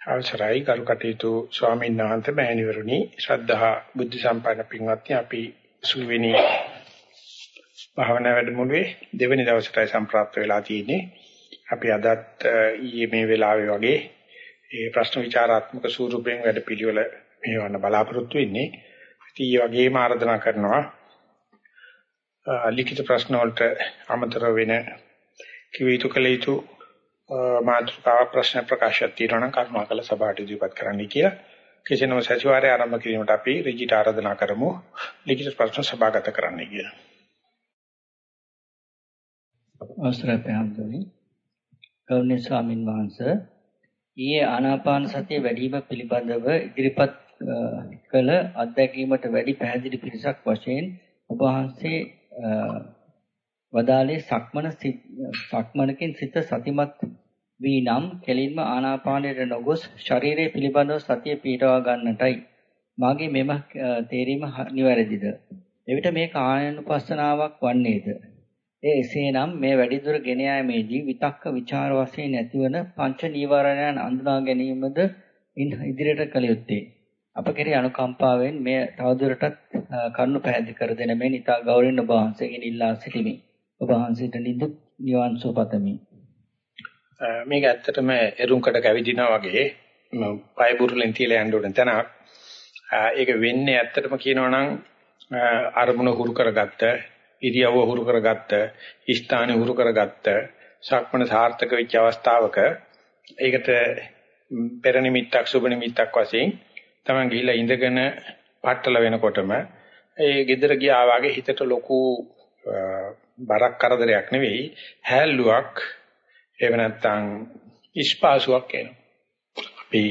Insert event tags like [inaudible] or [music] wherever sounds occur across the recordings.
අවසරයි. කරු කටයුතු ස්වාමීන් වහන්සේ මෑණිවරුනි ශ්‍රද්ධා බුද්ධ සම්පන්න පින්වත්නි අපි සුවෙනි භාවනා වැඩමුළුවේ දෙවෙනි දවසටයි සම්ප්‍රාප්ත වෙලා තියෙන්නේ. අපි අදත් ඊයේ මේ වෙලාවේ වගේ ඒ ප්‍රශ්න විචාරාත්මක ස්වරූපයෙන් වැඩ පිළිවෙල මෙහෙවන්න බලාපොරොත්තු වෙන්නේ. ඉතින් ඒ වගේම ආරාධනා කරනවා ලිඛිත ප්‍රශ්න වලට අමතර වෙන කිව යුතු කළ යුතු මාතෘකාව ප්‍රශ්න ප්‍රකාශයක් තියෙනවා නම් කරුණාකර සභාවට ඉදිරිපත් කරන්න කියලා. කෙසේනම සතිವಾರයේ ආරම්භ කිරීමට අපි ඍජුට ආරාධනා කරමු ලිඛිත ප්‍රශ්න සභාගත කරන්න කියලා. අවසරයි පැහැදිලි. ගෞරවනීය ස්වාමින් වහන්සේ ඊයේ ආනාපාන සතිය වැඩිම පිළිබඳව ඉදිරිපත් කළ අත්දැකීමට වැඩි පැහැදිලි පිරිසක් වශයෙන් ඔබ වහන්සේ වදාලේ සක්මන සක්මනකින් සිත සතිමත් වී නම් කෙලින්ම ආනාපානයට නොගොස් ශරීරයේ පිළිබඳව සතිය පීඩවා ගන්නටයි. මාගේ මෙම තේරීම නිවැරදිද? එවිට මේ කායනුපස්සනාවක් වන්නේද? ඒ එසේනම් මේ වැඩිදුර ගෙන යාමේදී විතක්ක ਵਿਚාර වශයෙන් ඇතිවන පංච නීවරණයන් අඳුනා ගැනීමද ඉදිරියට කළ යුත්තේ. අප කෙරෙහි අනුකම්පාවෙන් මේ තවදුරටත් කරුණු පැහැදිලි කර දෙන මේ නිතා ගෞරවයෙන් ඔබ වහන්සේගෙන් ඉල්ලා සිටිමි. ඔබ වහන්සේට නිදුක් නිවන් සුව පතමි. මේක ඇත්තටම එරුම්කට කැවිදිනා වගේ පය බුරුලෙන් තියලා යන්න ඕන තැනක්. ඒක වෙන්නේ ඇත්තටම කියනවා නම් අරමුණ හුරු කරගත්ත, ඉරියව්ව හුරු කරගත්ත, ස්ථානෙ හුරු කරගත්ත, සක්මණ සාර්ථක වෙච්ච අවස්ථාවක ඒකට පෙර නිමිත්තක් සුබ නිමිත්තක් වශයෙන් තමන් ගිහිල්ලා ඉඳගෙන පట్టල වෙනකොටම ඒ gedara ගියා වගේ හිතට ලොකු බරක් කරදරයක් නෙවෙයි හැල්ලුවක් එහෙම නැත්නම් ඉස්පාසුවක් එනවා. අපි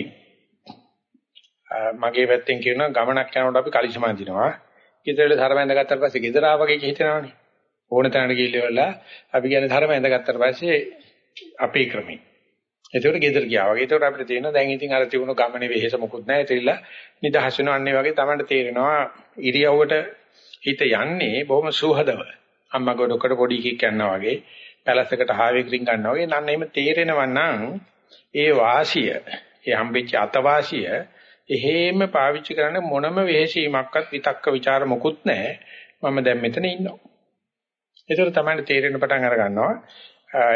මගේ පැත්තෙන් කියනවා ගමනක් යනකොට අපි කලිසම දිනවා. ගෙදරට ධර්ම ඇඳගත්තාට පස්සේ ගෙදර ආවගේ හිතනවනේ. ඕන තැනකට ගිහිල්ලා අපි කියන්නේ ධර්ම ඇඳගත්තාට පස්සේ අපේ ක්‍රමී. ඒකට ගෙදර ගියා වගේ. ඒකට අපිට තේරෙනවා දැන් ඉතින් අර තිබුණු ගමනේ වෙහෙස මොකුත් නැහැ. ඒතරිලා නිදහස් වෙනවන්නේ වගේ තමයි තේරෙනවා ඉරියව්වට හිත යන්නේ බොහොම සුහදව. අම්මා ගොඩකට පොඩි කික් යනවා වගේ පැලසකට හාවෙක් රින් ගන්නවා වගේ. නන්න එහෙම තේරෙනවා නම් ඒ වාසිය ඒ හම්බෙච්ච අතවාසිය එහෙම පාවිච්චි කරන්න මොනම වෙහෙසීමක්වත් විතක්ක ਵਿਚාර මොකුත් නැහැ. මම දැන් මෙතන ඉන්නවා. ඒතර තමයි තේරෙන පටන් අර ගන්නවා.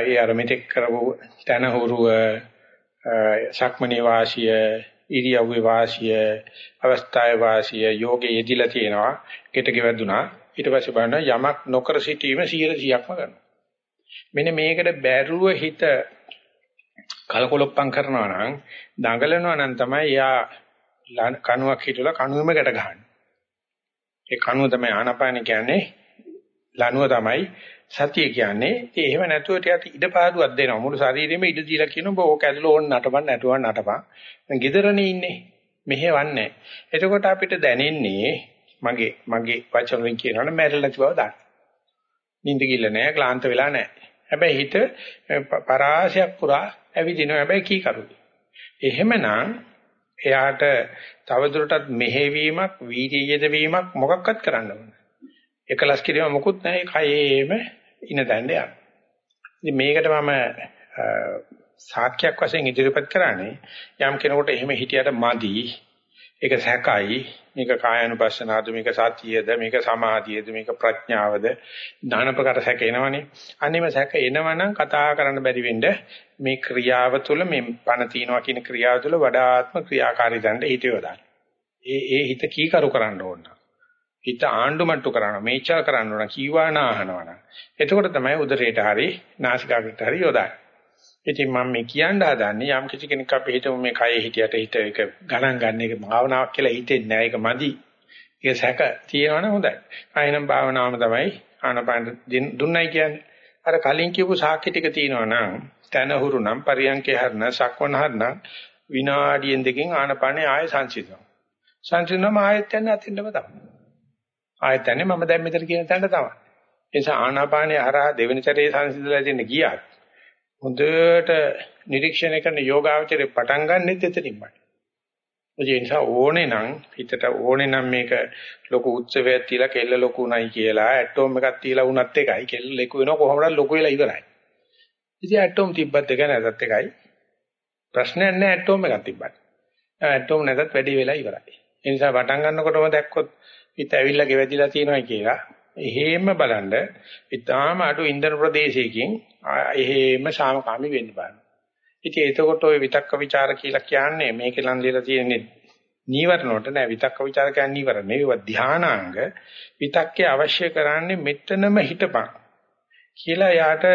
ඒ අර මෙතෙක් කරපු තන හුරුව ශක්මණේ වාසිය ඉරියව්වේ වාසිය අවස්ථාවේ වාසිය යෝගේ යෙදිලා තියෙනවා. කෙට ගෙවදුනා. ඊට පස්සේ බලන යමක් නොකර සිටීම 100%ක්ම කරනවා. මෙන්න මේකට බැරුව හිත කලකොලොප්පම් කරනවා නම් දඟලනවා නම් තමයි යා කණුවක් හිටලා කණුවෙම ගැට ගහන්නේ. ඒ කණුව තමයි ආනපාන කියන්නේ ලනුව තමයි සතිය කියන්නේ. ඉතින් එහෙම නැතුව ටිකක් ඉඩ පාඩුවක් දෙනවා. මුළු ශරීරෙම ඉඩ දීලා කියනවා ඕක ඇදලා ඕන නටපන් නැටුවන් නටපන්. දැන් ගෙදරනේ ඉන්නේ. මෙහෙවන්නේ. එතකොට අපිට දැනෙන්නේ මගේ මගේ වචන වලින් කියනවනේ මැරෙලා නැති බව දන්න. නිින්ද කිල්ල නැහැ, ක්ලාන්ත වෙලා නැහැ. හැබැයි හිත පරාසයක් පුරා ඇවිදිනවා. හැබැයි කී කරුයි. එහෙමනම් එයාට තවදුරටත් මෙහෙවීමක්, වීර්යය යෙදවීමක් මොකක්වත් කරන්න ඕනේ. එකලස් කිරීම මොකුත් නැහැ. කයේම ඉන දැන්න යන. ඉතින් මේකට මම සාක්ෂියක් වශයෙන් ඉදිරිපත් කරන්නේ යම් කෙනෙකුට එහෙම හිටියට මදි ඒක සැකයි මේක කායानुපස්සනාද මේක සතියද මේක සමාධියද මේක ප්‍රඥාවද ඥාන ප්‍රකාර සැක එනවනේ. අන්නේම සැක එනවනම් කතා කරන්න බැරි වෙන්න මේ ක්‍රියාව තුළ මේ පණ තියනවා කියන ක්‍රියාව තුළ වඩාත්ම ක්‍රියාකාරී දණ්ඩ හිත යොදාන්න ඒ ඒ හිත කීකරු කරන්න ඕන. හිත ආණ්ඩුමට්ටු කරනවා මේචා කරන්න ඕන කීවාන අහනවනම් එතකොට තමයි උදරයට හරි නාසිකාග්‍රයට හරි යොදාන්නේ ඉතින් මම මේ කියන්න හදන්නේ යම් කිසි කෙනෙක් අපි හිතමු මේ කයේ හිටියට හිත එක ගණන් ගන්න එක භාවනාවක් කියලා හිතෙන්නේ නැහැ. ඒක මදි. ඒක සැක තියෙනවනේ හොඳයි. ආයෙනම් භාවනාවම තමයි ආනපාන දුන්නයි කියන්නේ. අර කලින් කියපු සාක්ෂි ටික තියෙනවා නම් තන හුරු නම් පරියන්කේ හරන සක්වන හරන විනාඩියෙන් දෙකකින් ආනපානේ ආයෙ සංසිඳනවා. සංසිඳනම ආයෙත් යන්නේ අතින්දම තමයි. ආයෙත් යන්නේ මම දැන් මෙතන කියන තැනට තමයි. ඒ නිසා ආනාපානේ හරහා දෙවෙනි සැරේ සංසිඳලා දෙන්න ගියාත් හොඳට නිරීක්ෂණය කරන යෝගාවචරේ පටන් ගන්නෙත් එතනින්මයි. ඒ නිසා ඕනේ නම් හිතට ඕනේ නම් මේක ලොකු උත්සවයක් තියලා කෙල්ල ලොකු උණයි කියලා ඇටෝම් එකක් තියලා උනත් එකයි කෙල්ල ලොකු වෙනවා කොහොමද ලොකු වෙලා ඉවරයි. ඉතින් ඇටෝම් තිබ්බත් එක නැතත් එකයි. ප්‍රශ්නයක් නැහැ ඇටෝම් එකක් තිබ්බට. ඇටෝම් නැතත් වැඩි වෙලා ඉවරයි. ඒ නිසා පටන් ගන්නකොටම දැක්කොත් පිට ඇවිල්ලා ගෙවැදිලා තියෙනවා කියලා එහෙම බලන්න ඊටාම අඩු ඉන්ධන ප්‍රදේශයකින් එහෙම සාමකාමී වෙන්න බලන්න. ඉතින් එතකොට ওই විතක්ක ਵਿਚාර කියලා කියන්නේ මේකේ ලන්දියලා තියෙන්නේ නීවරණ වලට නෑ විතක්ක ਵਿਚාර කියන්නේ නීවරණ නෙවෙයි ධානාංග විතක්කේ අවශ්‍ය කරන්නේ මෙතනම හිටපන් කියලා යාට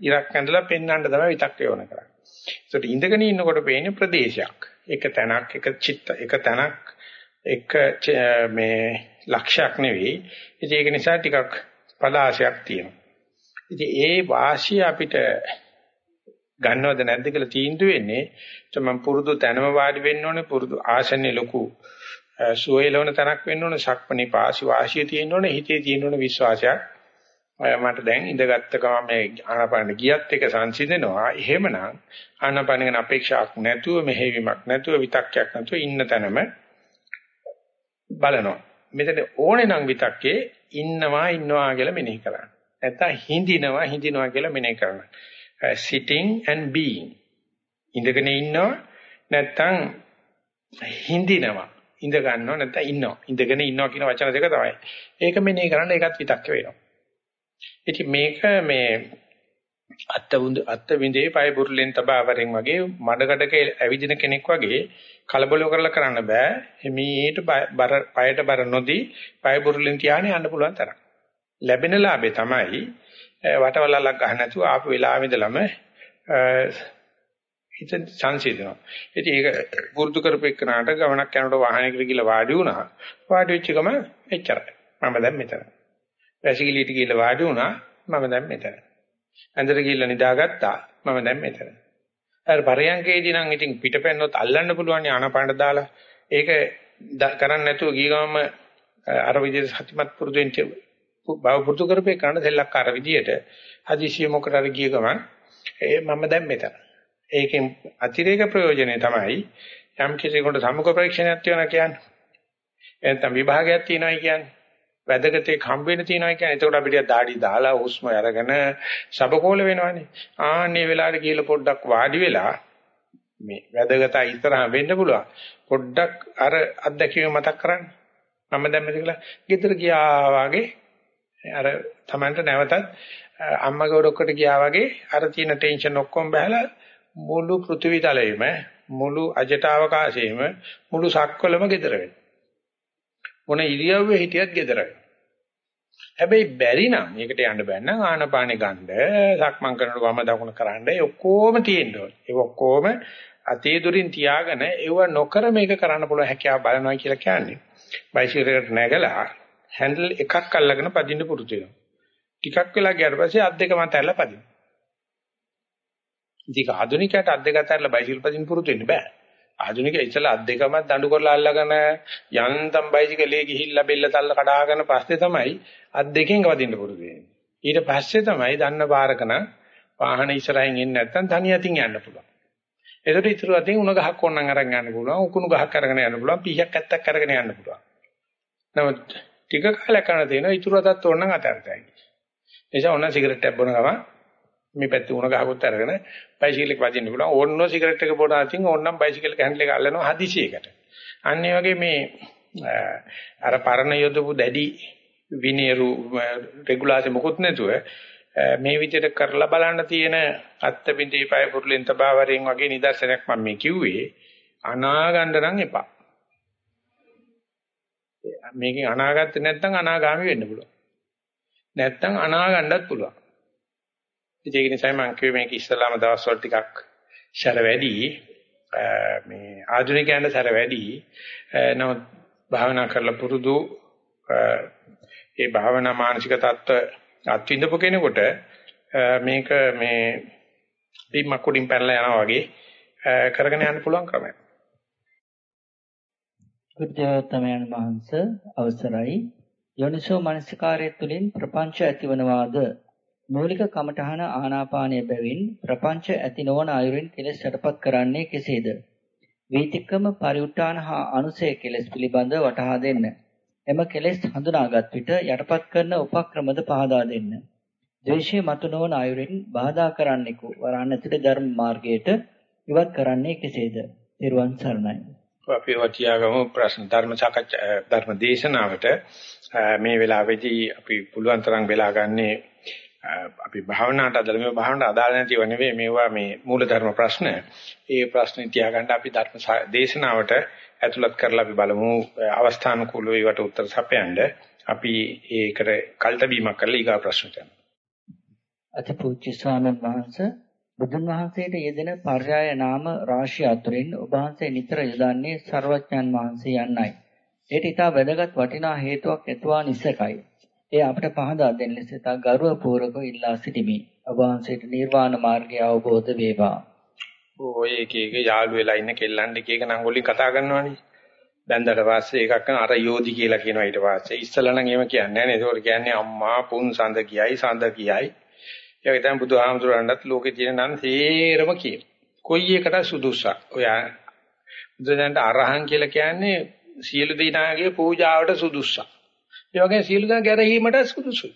ඉරක් ඇඳලා පෙන්වන්න තමයි විතක්කේ ඕන කරන්නේ. ඒකට ඉඳගෙන ඉන්නකොට පේන්නේ ප්‍රදේශයක්. එක තැනක් එක චිත්ත එක තැනක් එක මේ ලක්ෂයක් නෙවෙයි. ඉතින් ඒක නිසා ටිකක් පලාශයක් තියෙනවා. ඉතින් ඒ වාසිය අපිට ගන්නවද නැද්ද කියලා තීන්දුව වෙන්නේ මම පුරුදු තැනම වාඩි වෙන්න ඕනේ පුරුදු ආසනේ ලොකු සුවයලවන තැනක් වෙන්න ඕනේ ශක්මණේ පාසි වාසිය තියෙන්න ඕනේ හිතේ තියෙන්න ඕනේ විශ්වාසයක් මට දැන් ඉඳගත්ත ගමන් මේ ආනාපාන ගියත් එක සංසිඳනවා එහෙමනම් ආනාපාන ගැන අපේක්ෂාවක් නැතුව මෙහෙවීමක් නැතුව විතක්යක් නැතුව ඉන්න තැනම බලනවා මෙතන ඕනේ නම් විතක්කේ ඉන්නවා ඉන්නවා කියලා මෙනෙහි කරන්න. නැත්නම් හිඳිනවා හිඳිනවා කියලා මෙනෙහි කරන්න. Uh, sitting and being. ඉඳගෙන ඉන්නවා නැත්නම් හිඳිනවා. ඉඳ ගන්නවා නැත්නම් ඉන්නවා. ඉඳගෙන ඉන්නවා කියන වචන දෙක තමයි. ඒක මෙනේ කරන්න ඒකත් විතක්ක වෙනවා. ඉතින් මේක මේ අත්ත වුඳ අත්ත විඳේ පය බුරුලෙන් තබාවරෙන් වගේ මඩකඩක ඇවිදින කෙනෙක් වගේ කලබල කරලා කරන්න බෑ හිමීට බර පයට බර නොදී පය බුරුලෙන් තියාගෙන යන්න පුළුවන් තරම් ලැබෙන ලාභේ තමයි වටවලල්ලක් ගන්න නැතුව ආපු වෙලාවෙ ඉඳලම හිත සංසිඳනවා. ඉතින් ඒක පුරුදු කරපෙන්නාට ගමනක් යනකොට වාහනයකට ගිහලා වාඩි වුණා. වාඩි වෙච්ච ගම එච්චරයි. මම දැන් මෙතන. වැසිකිළියට ගිහලා වාඩි වුණා. මම දැන් මෙතන. ඇඳට ගිහලා නිදාගත්තා. මම දැන් මෙතන. අර පරයන්කේදී නම් ඉතින් පිටපැන්නොත් අල්ලන්න පුළුවන් ආනපානට දාලා. ඒක කරන්නේ නැතුව ගිය ගමම අර විදිහට සතිමත් පුරුදු වෙන්න බව පුරුදු කරපේ කරන දෙල්ලක්කාර විදියට හදිසිය මොකට හරි ගිය ගමන් ඒ මම දැන් මෙතන. ඒකෙන් අතිරේක ප්‍රයෝජනේ තමයි යම් කෙනෙකුට සමුක පරීක්ෂණයක් තියනවා කියන්නේ. එතන විභාගයක් තියෙනවා කියන්නේ. වැදගතේ හම්බ වෙන තියෙනවා කියන්නේ. එතකොට අපිට දාඩි දාලා හුස්ම අරගෙන සබකෝල වෙනවනේ. ආන්නේ වෙලාවට කියලා පොඩ්ඩක් වාඩි වෙලා මේ වැදගත ඉස්සරහා වෙන්න පුළුවන්. පොඩ්ඩක් අර අත්දැකීම මතක් කරන්න. මම දැන් මෙතන කියලා ගෙදර ගියා වාගේ අර Tamanට නැවතත් අම්මගේ ඔඩොක්කට ගියා වගේ අර තියෙන ටෙන්ෂන් ඔක්කොම බහලා මුළු පෘථිවි තලයේම මුළු අජට අවකාශයේම මුළු සක්වලම gedera වෙනවා. මොන ඉරියව්වේ හිටියත් gedera වෙනවා. හැබැයි බැරි නම් මේකට යන්න බෑ නම් ආනපානෙ ගන්න සක්මන් කරනකොට වම දකුණ කරන්න ඒ ඔක්කොම තියෙන්න ඕනේ. ඒ ඔක්කොම අතේ දුරින් තියාගෙන ඒව නොකර මේක කරන්න පුළුවන් හැකියාව බලනවා කියලා කියන්නේ. බයිසිකලයකට නැගලා හැන්ඩල් එකක් අල්ලගෙන පදින්න පුරුදු වෙනවා. ටිකක් වෙලා ගියාට පස්සේ අත් දෙක මත ඇරලා පදින්න. ඉතින් ආධුනිකයට අත් දෙක අතරලා බයිසිකල් පදින්න පුරුදු වෙන්න බෑ. ආධුනිකයා ඉතලා අත් දෙකම දඬු කරලා අල්ලගෙන යන්තම් බයිසිකලේ ගිහිල්ලා බෙල්ල තල්ල කඩාගෙන පස්සේ තමයි අත් දෙකෙන් වදින්න පුරුදු වෙන්නේ. ඊට පස්සේ තමයි දන්න පාරකන වාහන ඉස්සරහින් එන්නේ නැත්නම් තනි අතින් යන්න පුළුවන්. එතකොට ඉතුරු අතින් උණ ගහක් ඕනනම් අරන් යන්න පුළුවන්. උකුණු ගහක් අරගෙන යන්න පුළුවන්. පීයක් ඇත්තක් අරගෙන යන්න පුළුවන්. නමුත් ටික කාලයක් කරන තියෙනවා ඉතුරු අතත් ඕනනම් අතහැරතයි. එනිසා ඕන සිගරට් එකක් බොන ගමන් මේ පැත්තේ උණ ගහකුත් අරගෙන බයිසිකල් එක වදින්න පුළුවන්. ඕන්නෝ සිගරට් එක බොන අතින් ඕන්නම් බයිසිකල් එක හැන්ඩල් එක අල්ලනවා හදිසියකට. අන්න ඒ වගේ මේ අර පරණ යොදපු දැඩි විනේරු රෙගුලාසි මොකුත් නැතුව මේ විදිහට කරලා බලන්න තියෙන අත්ත බින්දේ පය පුරුලෙන් තබාවරෙන් වගේ නිදර්ශනයක් මම මේ කිව්වේ අනාගන්න නම් එපා. මේකෙන් අනාගත නැත්නම් අනාගාමි වෙන්න පුළුවන්. නැත්නම් අනාගන්නත් පුළුවන්. ඉතින් ඒක නිසා මම කිව්වේ මේක ඉස්සලාම දවස්වල ටිකක් සැර වැඩි මේ ආධුනිකයන්ට සැර වැඩි නමුත් භාවනා කරලා පුරුදු ඒ භාවනා මානසික தত্ত্ব අත්විඳපු කෙනෙකුට මේක මේ බිම්මක් උඩින් පැනලා යනවා වගේ කරගෙන යන්න පුළුවන් ක්‍රමයක්. බුද්ධෝත්තමයන් වහන්සේ අවසරයි. යෝනිසෝ මනසිකාරය තුළින් ප්‍රපංච ඇතිවනවාද? මූලික කමඨහන ආනාපානය බැවින් ප්‍රපංච ඇති නොවන අයුරින් කෙලෙස් යටපත් කරන්නේ කෙසේද වීතික්කම පරිඋත්තාන හා අනුසය කෙලෙස් පිළිබඳ වටහා දෙන්න එම කෙලෙස් හඳුනාගත් විට යටපත් කරන උපක්‍රමද පහදා දෙන්න ද්වේෂය මතු නොවන අයුරින් බාධා කරන්නෙකු වරණ ඇතුළේ ධර්ම මාර්ගයට ඉවත් කරන්නේ කෙසේද? ත්වන් සරණයි. අපි වටියාගම ප්‍රශ්න ධර්ම සාකච්ඡා ධර්ම දේශනාවට මේ වෙලාවේදී අපි පුළුවන් තරම් වෙලා ගන්නේ අපි භාවනාවට අදාළ මේ භාවනාවට අදාළ නැතිව නෙවෙයි මේවා මේ මූලධර්ම ප්‍රශ්න. ඒ ප්‍රශ්න තියාගන්න අපි ධර්ම දේශනාවට ඇතුළත් කරලා අපි බලමු අවස්ථානුකූලව ඒවට උත්තර සපයන්න. අපි ඒකට කල්තබීමක් කරලා ඊගා ප්‍රශ්නට යනවා. අතිපූජ්‍ය ස්වාමීන් වහන්සේ බුදුන් වහන්සේට යෙදෙන පර්යාය නාම රාශිය අතුරින් ඔබ වහන්සේ නිතර යොදන්නේ ਸਰවඥන් වහන්සේ යන්නයි. ඒට ඊට වැදගත් වටිනා හේතුවක් ඇතුවා නිසකයි. ඒ අපට පහදා දෙන්න ලෙස තා ගරුවපූර්වකව ඉල්ලා සිටිමි. ඔබ වහන්සේට නිර්වාණ මාර්ගය අවබෝධ වේවා. ඔය එක එක යාළු වෙලා ඉන්න කෙල්ලන් එක එක නම් වලින් කතා කරනවානේ. බැන්දට පස්සේ එකක් කරන අර යෝධි කියලා කියනවා ඊට පස්සේ. ඉස්සලා නම් එහෙම කියන්නේ නැහැ නේද? ඒකට කියන්නේ අම්මා පුන් සඳ කියයි සඳ කියයි. ඒක තමයි බුදුහාමුදුරන්ටත් ලෝකේ තියෙන නම් තේරම කියන. කොයි එකට සුදුසක්. ඔය බුදුදන්ට අරහන් කියලා කියන්නේ සියලු දිනාගේ පූජාවට සුදුසක්. ඒ වගේ සියලු දෙනා ගැරහීමට සුදුසුයි.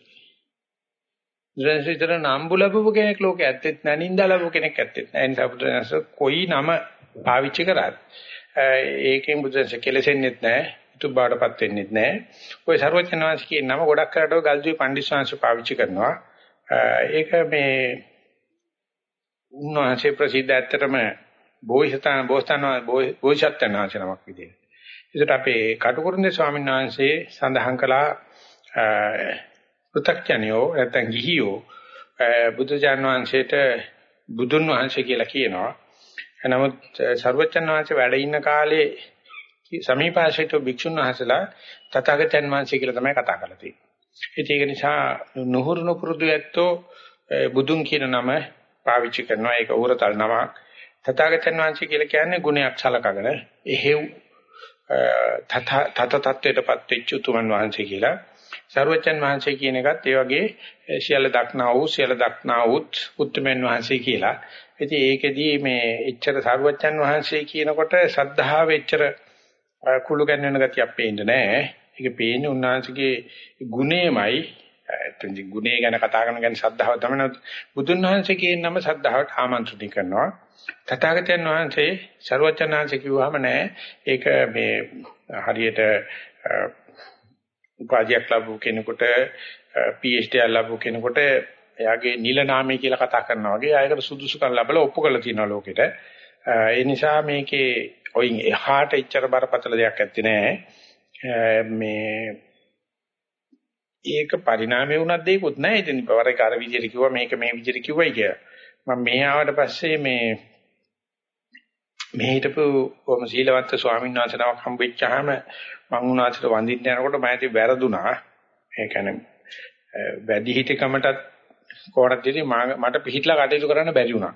ජනසිතර නම්බු ලැබුව කෙනෙක් ලෝකෙ ඇත්තෙත් නැහැ නින්දා ලැබුව කෙනෙක් ඇත්තෙත් නැහැ. ඒ නිසා බුදුරජාණන්ස කොයි නම පාවිච්චි කරත් ඒකෙන් බුදුරජාණන්ස කෙලෙසෙන්නෙත් නැහැ. තු බාඩපත් වෙන්නෙත් නැහැ. ওই ਸਰවඥාන්ස කියන නම ගොඩක් කරට ගල්දුවේ පඬිස්සංශ පාවිච්චි කරනවා. ඒක මේ උන්වහන්සේ ප්‍රසිද්ධ ඇත්තටම බෝසතාණන් බෝසතාණන් බෝසත්ත්වනාච නමක් විදියට. ඒකට අපේ කටුකුරුන්දේ ස්වාමීන් වහන්සේ සඳහන් කළා පෘථග්ජනියෝ නැත්නම් ගිහියෝ බුදුජාන වහන්සේට බුදුන් වහන්සේ කියලා කියනවා. නමුත් ਸਰවචන් වහන්සේ වැඩ ඉන්න කාලේ සමීපාශයට භික්ෂුන් වහන්සේලා තථාගතයන් වහන්සේ කියලා තමයි කතා කරලා තියෙන්නේ. ඒක නිසා නුහුරු නුපුරුදු ඇත්තෝ බුදුන් කියන නම පාවිච්චි කරනවා. ඒක උරතල් නමක්. තථාගතයන් වහන්සේ කියලා කියන්නේ ගුණයක් සලකගෙන එහෙව් තත තත්ත්වයටපත් වෙච්ච උතුමන් වහන්සේ කියලා. සරුවචන් වහන්සේ කියන එකත් ඒ වගේ සියල්ල දක්නා වූ සියල්ල දක්නා වූත් උතුමන් වහන්සේ කියලා. ඉතින් ඒකෙදී මේ එච්චර සරුවචන් වහන්සේ කියනකොට සද්ධාව එච්චර කුළු ගැන්වෙන ගතියක් පේන්නේ නැහැ. ඒක පේන්නේ උන්වහන්සේගේ ගුණේමයි එතෙන්දි ගුණේ ගැන කතා කරන ගැන ශ්‍රද්ධාව තමයි බුදුන් වහන්සේ කියන නම ශ්‍රද්ධාවට ආමන්ත්‍රණය කරනවා. තථාගතයන් වහන්සේ ਸਰවචනාංශ කිව්වහම නෑ ඒක මේ හරියට උපාධියක් ලැබු කෙනෙකුට PhD එකක් ලැබු කෙනෙකුට එයාගේ නිල නාමය කියලා කතා කරනවා වගේ ආයකට සුදුසුකම් ලැබලා ඔප්පු කරලා තියෙනවා ලෝකෙට. ඒ නිසා මේකේ ඔයින් එහාට ඉච්චර බරපතල දෙයක් ඇත්තේ නෑ. මේ ඒක පරිණාමය වුණත් දෙයක්වත් නැහැ. ඉතින් වර එක අර විදිහට කිව්වා මේක මේ විදිහට කිව්වයි කියලා. මම මේ ආවට පස්සේ මේ මේ හිටපු කොහොම සීලවන්ත ස්වාමීන් වහන්සේ නමක් හම්බෙච්චාම මම උනාසට වඳින්න යනකොට මම ඇති වැරදුනා. ඒ කියන්නේ වැඩි හිටකමටත් කොහොමදදී මට පිළිහිట్లా කටයුතු කරන්න බැරි වුණා.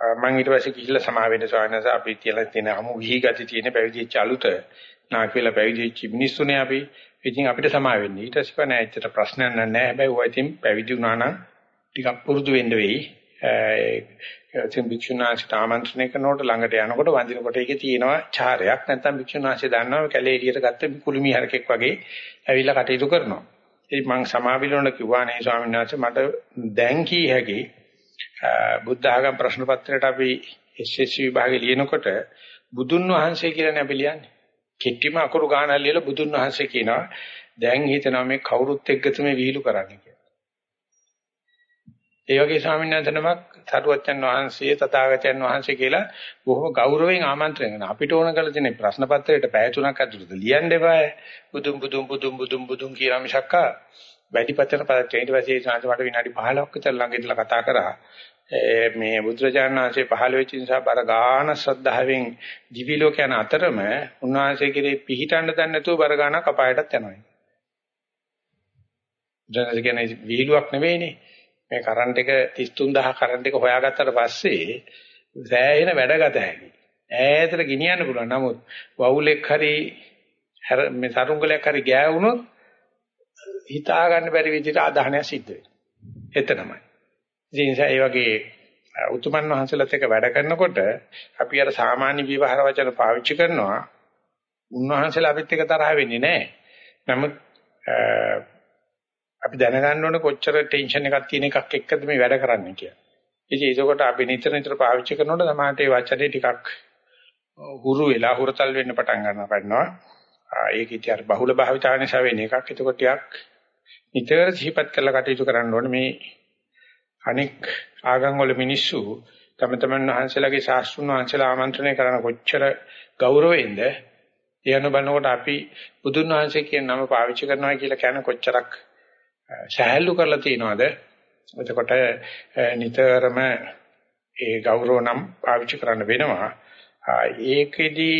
මම ඊට පස්සේ කිහිල්ලා සමා වෙන්න ස්වාමීන් වහන්සේ අපි කියලා තියෙන අමු විහි ගති තියෙන පැවිදිච්ච අලුත නාක් වෙලා පැවිදිච්ච මිනිස්සුනේ අපි. ඉතින් අපිට සමා වෙන්නේ. ඊට පස්සේ නෑ ඇත්තට ප්‍රශ්නයක් නෑ. හැබැයි ඔය ඉතින් පැවිදි වුණා නම් ටිකක් පුරුදු වෙන්න වෙයි. ඉතින් භික්ෂුනාංශට ආමන්ත්‍රණය කරනකොට ළඟට යනකොට වඳිනකොට ඒකේ තියෙනවා චාරයක් නැත්නම් භික්ෂුනාංශය දන්නවා කැලේ එළියට ගත්ත කුළුමි හරකෙක් වගේ ඇවිල්ලා කටයුතු කරනවා. ඉතින් මම සමාවිලොන කිව්වා නේ ස්වාමීන් වහන්සේ මට දැන් කී හැකි බුද්ධ ආගම ප්‍රශ්න පත්‍රයට අපි SSC විභාගේ ලියනකොට බුදුන් වහන්සේ කියලානේ අපි ලියන්නේ. කෙටිම අකුරු ගානක් ලියලා බුදුන් වහන්සේ කියනවා දැන් හිතනවා මේ කවුරුත් එක්ක තමයි විහිළු කරන්නේ කියලා. ඒ වගේ ස්වාමීන් වහන්සේ නමක් සරුවච්චන් වහන්සේ තථාගතයන් වහන්සේ කියලා බොහොම ගෞරවයෙන් ආමන්ත්‍රණය කරනවා. අපිට ඕන කරලා තියෙන ප්‍රශ්න පත්‍රයට පැය තුනක් ඇතුළත ලියන්න එපා. බුදුන් බුදුන් බුදුන් බුදුන් බුදුන් කියන මිසක්ක වැඩි පතන පදට ඊට පස්සේ සාන්ත මට විනාඩි 15ක් විතර ළඟ ඉඳලා කතා කරා. මේ බුදුරජාණන් වහන්සේ පහළ වෙච්ච නිසා බර ගාන ශ්‍රද්ධාවෙන් දිවි ලෝක යන අතරම උන්වහන්සේ කෙරේ පිහිටන්න දන්නේ නැතුව බර ගාන කපායටත් යනවා. ජනස කියන්නේ විහිළුවක් නෙවෙයිනේ. මේ කරන්ට් එක 33000 කරන්ට් එක හොයාගත්තට පස්සේ සෑහෙන වැඩගත හැකි. ඈතට ගෙනියන්න පුළුවන්. නමුත් වවුලෙක් හරි මේ සරුංගලයක් හරි ගෑවුනොත් හිතා ගන්න බැරි විදිහට ආදාහනය සිද්ධ වෙනවා. එතනමයි. ඒ නිසා ඒ වගේ උතුමන් වහන්සේලාත් එක්ක වැඩ කරනකොට අපි අර සාමාන්‍ය විවහාර වචන පාවිච්චි කරනවා. උන්වහන්සේලා අපිත් එක්ක තරහ වෙන්නේ නැහැ. නමුත් අපි දැනගන්න ඕනේ කොච්චර ටෙන්ෂන් එකක් තියෙන එකක් එක්කද මේ වැඩ කරන්නේ කියලා. ඉතින් ඒකකොට අපි නිතර නිතර පාවිච්චි කරනකොට තමයි මේ වචනේ ටිකක් හුරු වෙලා හුරතල් වෙන්න පටන් ගන්නවා පන්නවා. ඒක ඉතින් අර බහුල භාවිතාව නිසා වෙන එකක්. ඒකකොට ටිකක් නිතර සිහිපත් කරලා කටයුතු කරන්න ඕනේ මේ අනෙක් ආගම් වල මිනිස්සු තම තමන් වහන්සේලාගේ ශාස්ත්‍රුන් වහන්සේලා ආමන්ත්‍රණය කරන කොච්චර ගෞරවයෙන්ද එයන බලනකොට අපි බුදුන් වහන්සේ කියන නම පාවිච්චි කරනවා කියලා කියන කොච්චරක් සහැල්ලු කරලා තියනවද? එතකොට නිතරම ඒ ගෞරව නම් පාවිච්චි කරන්න වෙනවා. ඒකෙදි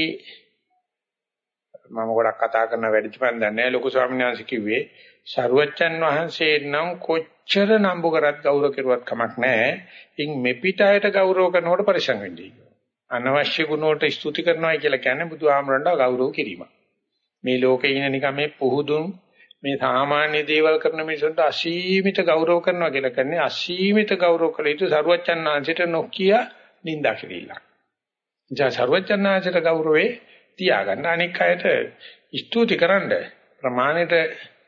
මම ගොඩක් කතා කරන වැඩි තිබන් දන්නේ ලොකු ස්වාමීන් වහන්සේ කිව්වේ සරුවච්චන් වහන්සේ නම් කොච්චර නම්බු කරත් ගෞරව කෙරුවත් කමක් නැහැ. ඉන් මෙපිටායට ගෞරව කරනකොට පරිසං වෙන්නේ. අනවශ්‍ය ගුණ වලට ස්තුති කරනවා කියලා කියන්නේ බුදුහාමරණ්ඩ ගෞරව කිරීම. මේ ලෝකේ ඉන්න නිකන් මේ පුහුදුන් මේ සාමාන්‍ය දේවල් කරන මිනිසුන්ට අසීමිත ගෞරව කරනවා කියලා කියන්නේ අසීමිත ගෞරව කළ යුතු සරුවච්චන් වහන්සේට නොකිය නිඳා කිරීලා. ජා සරුවච්චන් වහන්සේට ගෞරවේ තියාගන්න අනික් අයට ස්තුති කරන්න ප්‍රමාණයට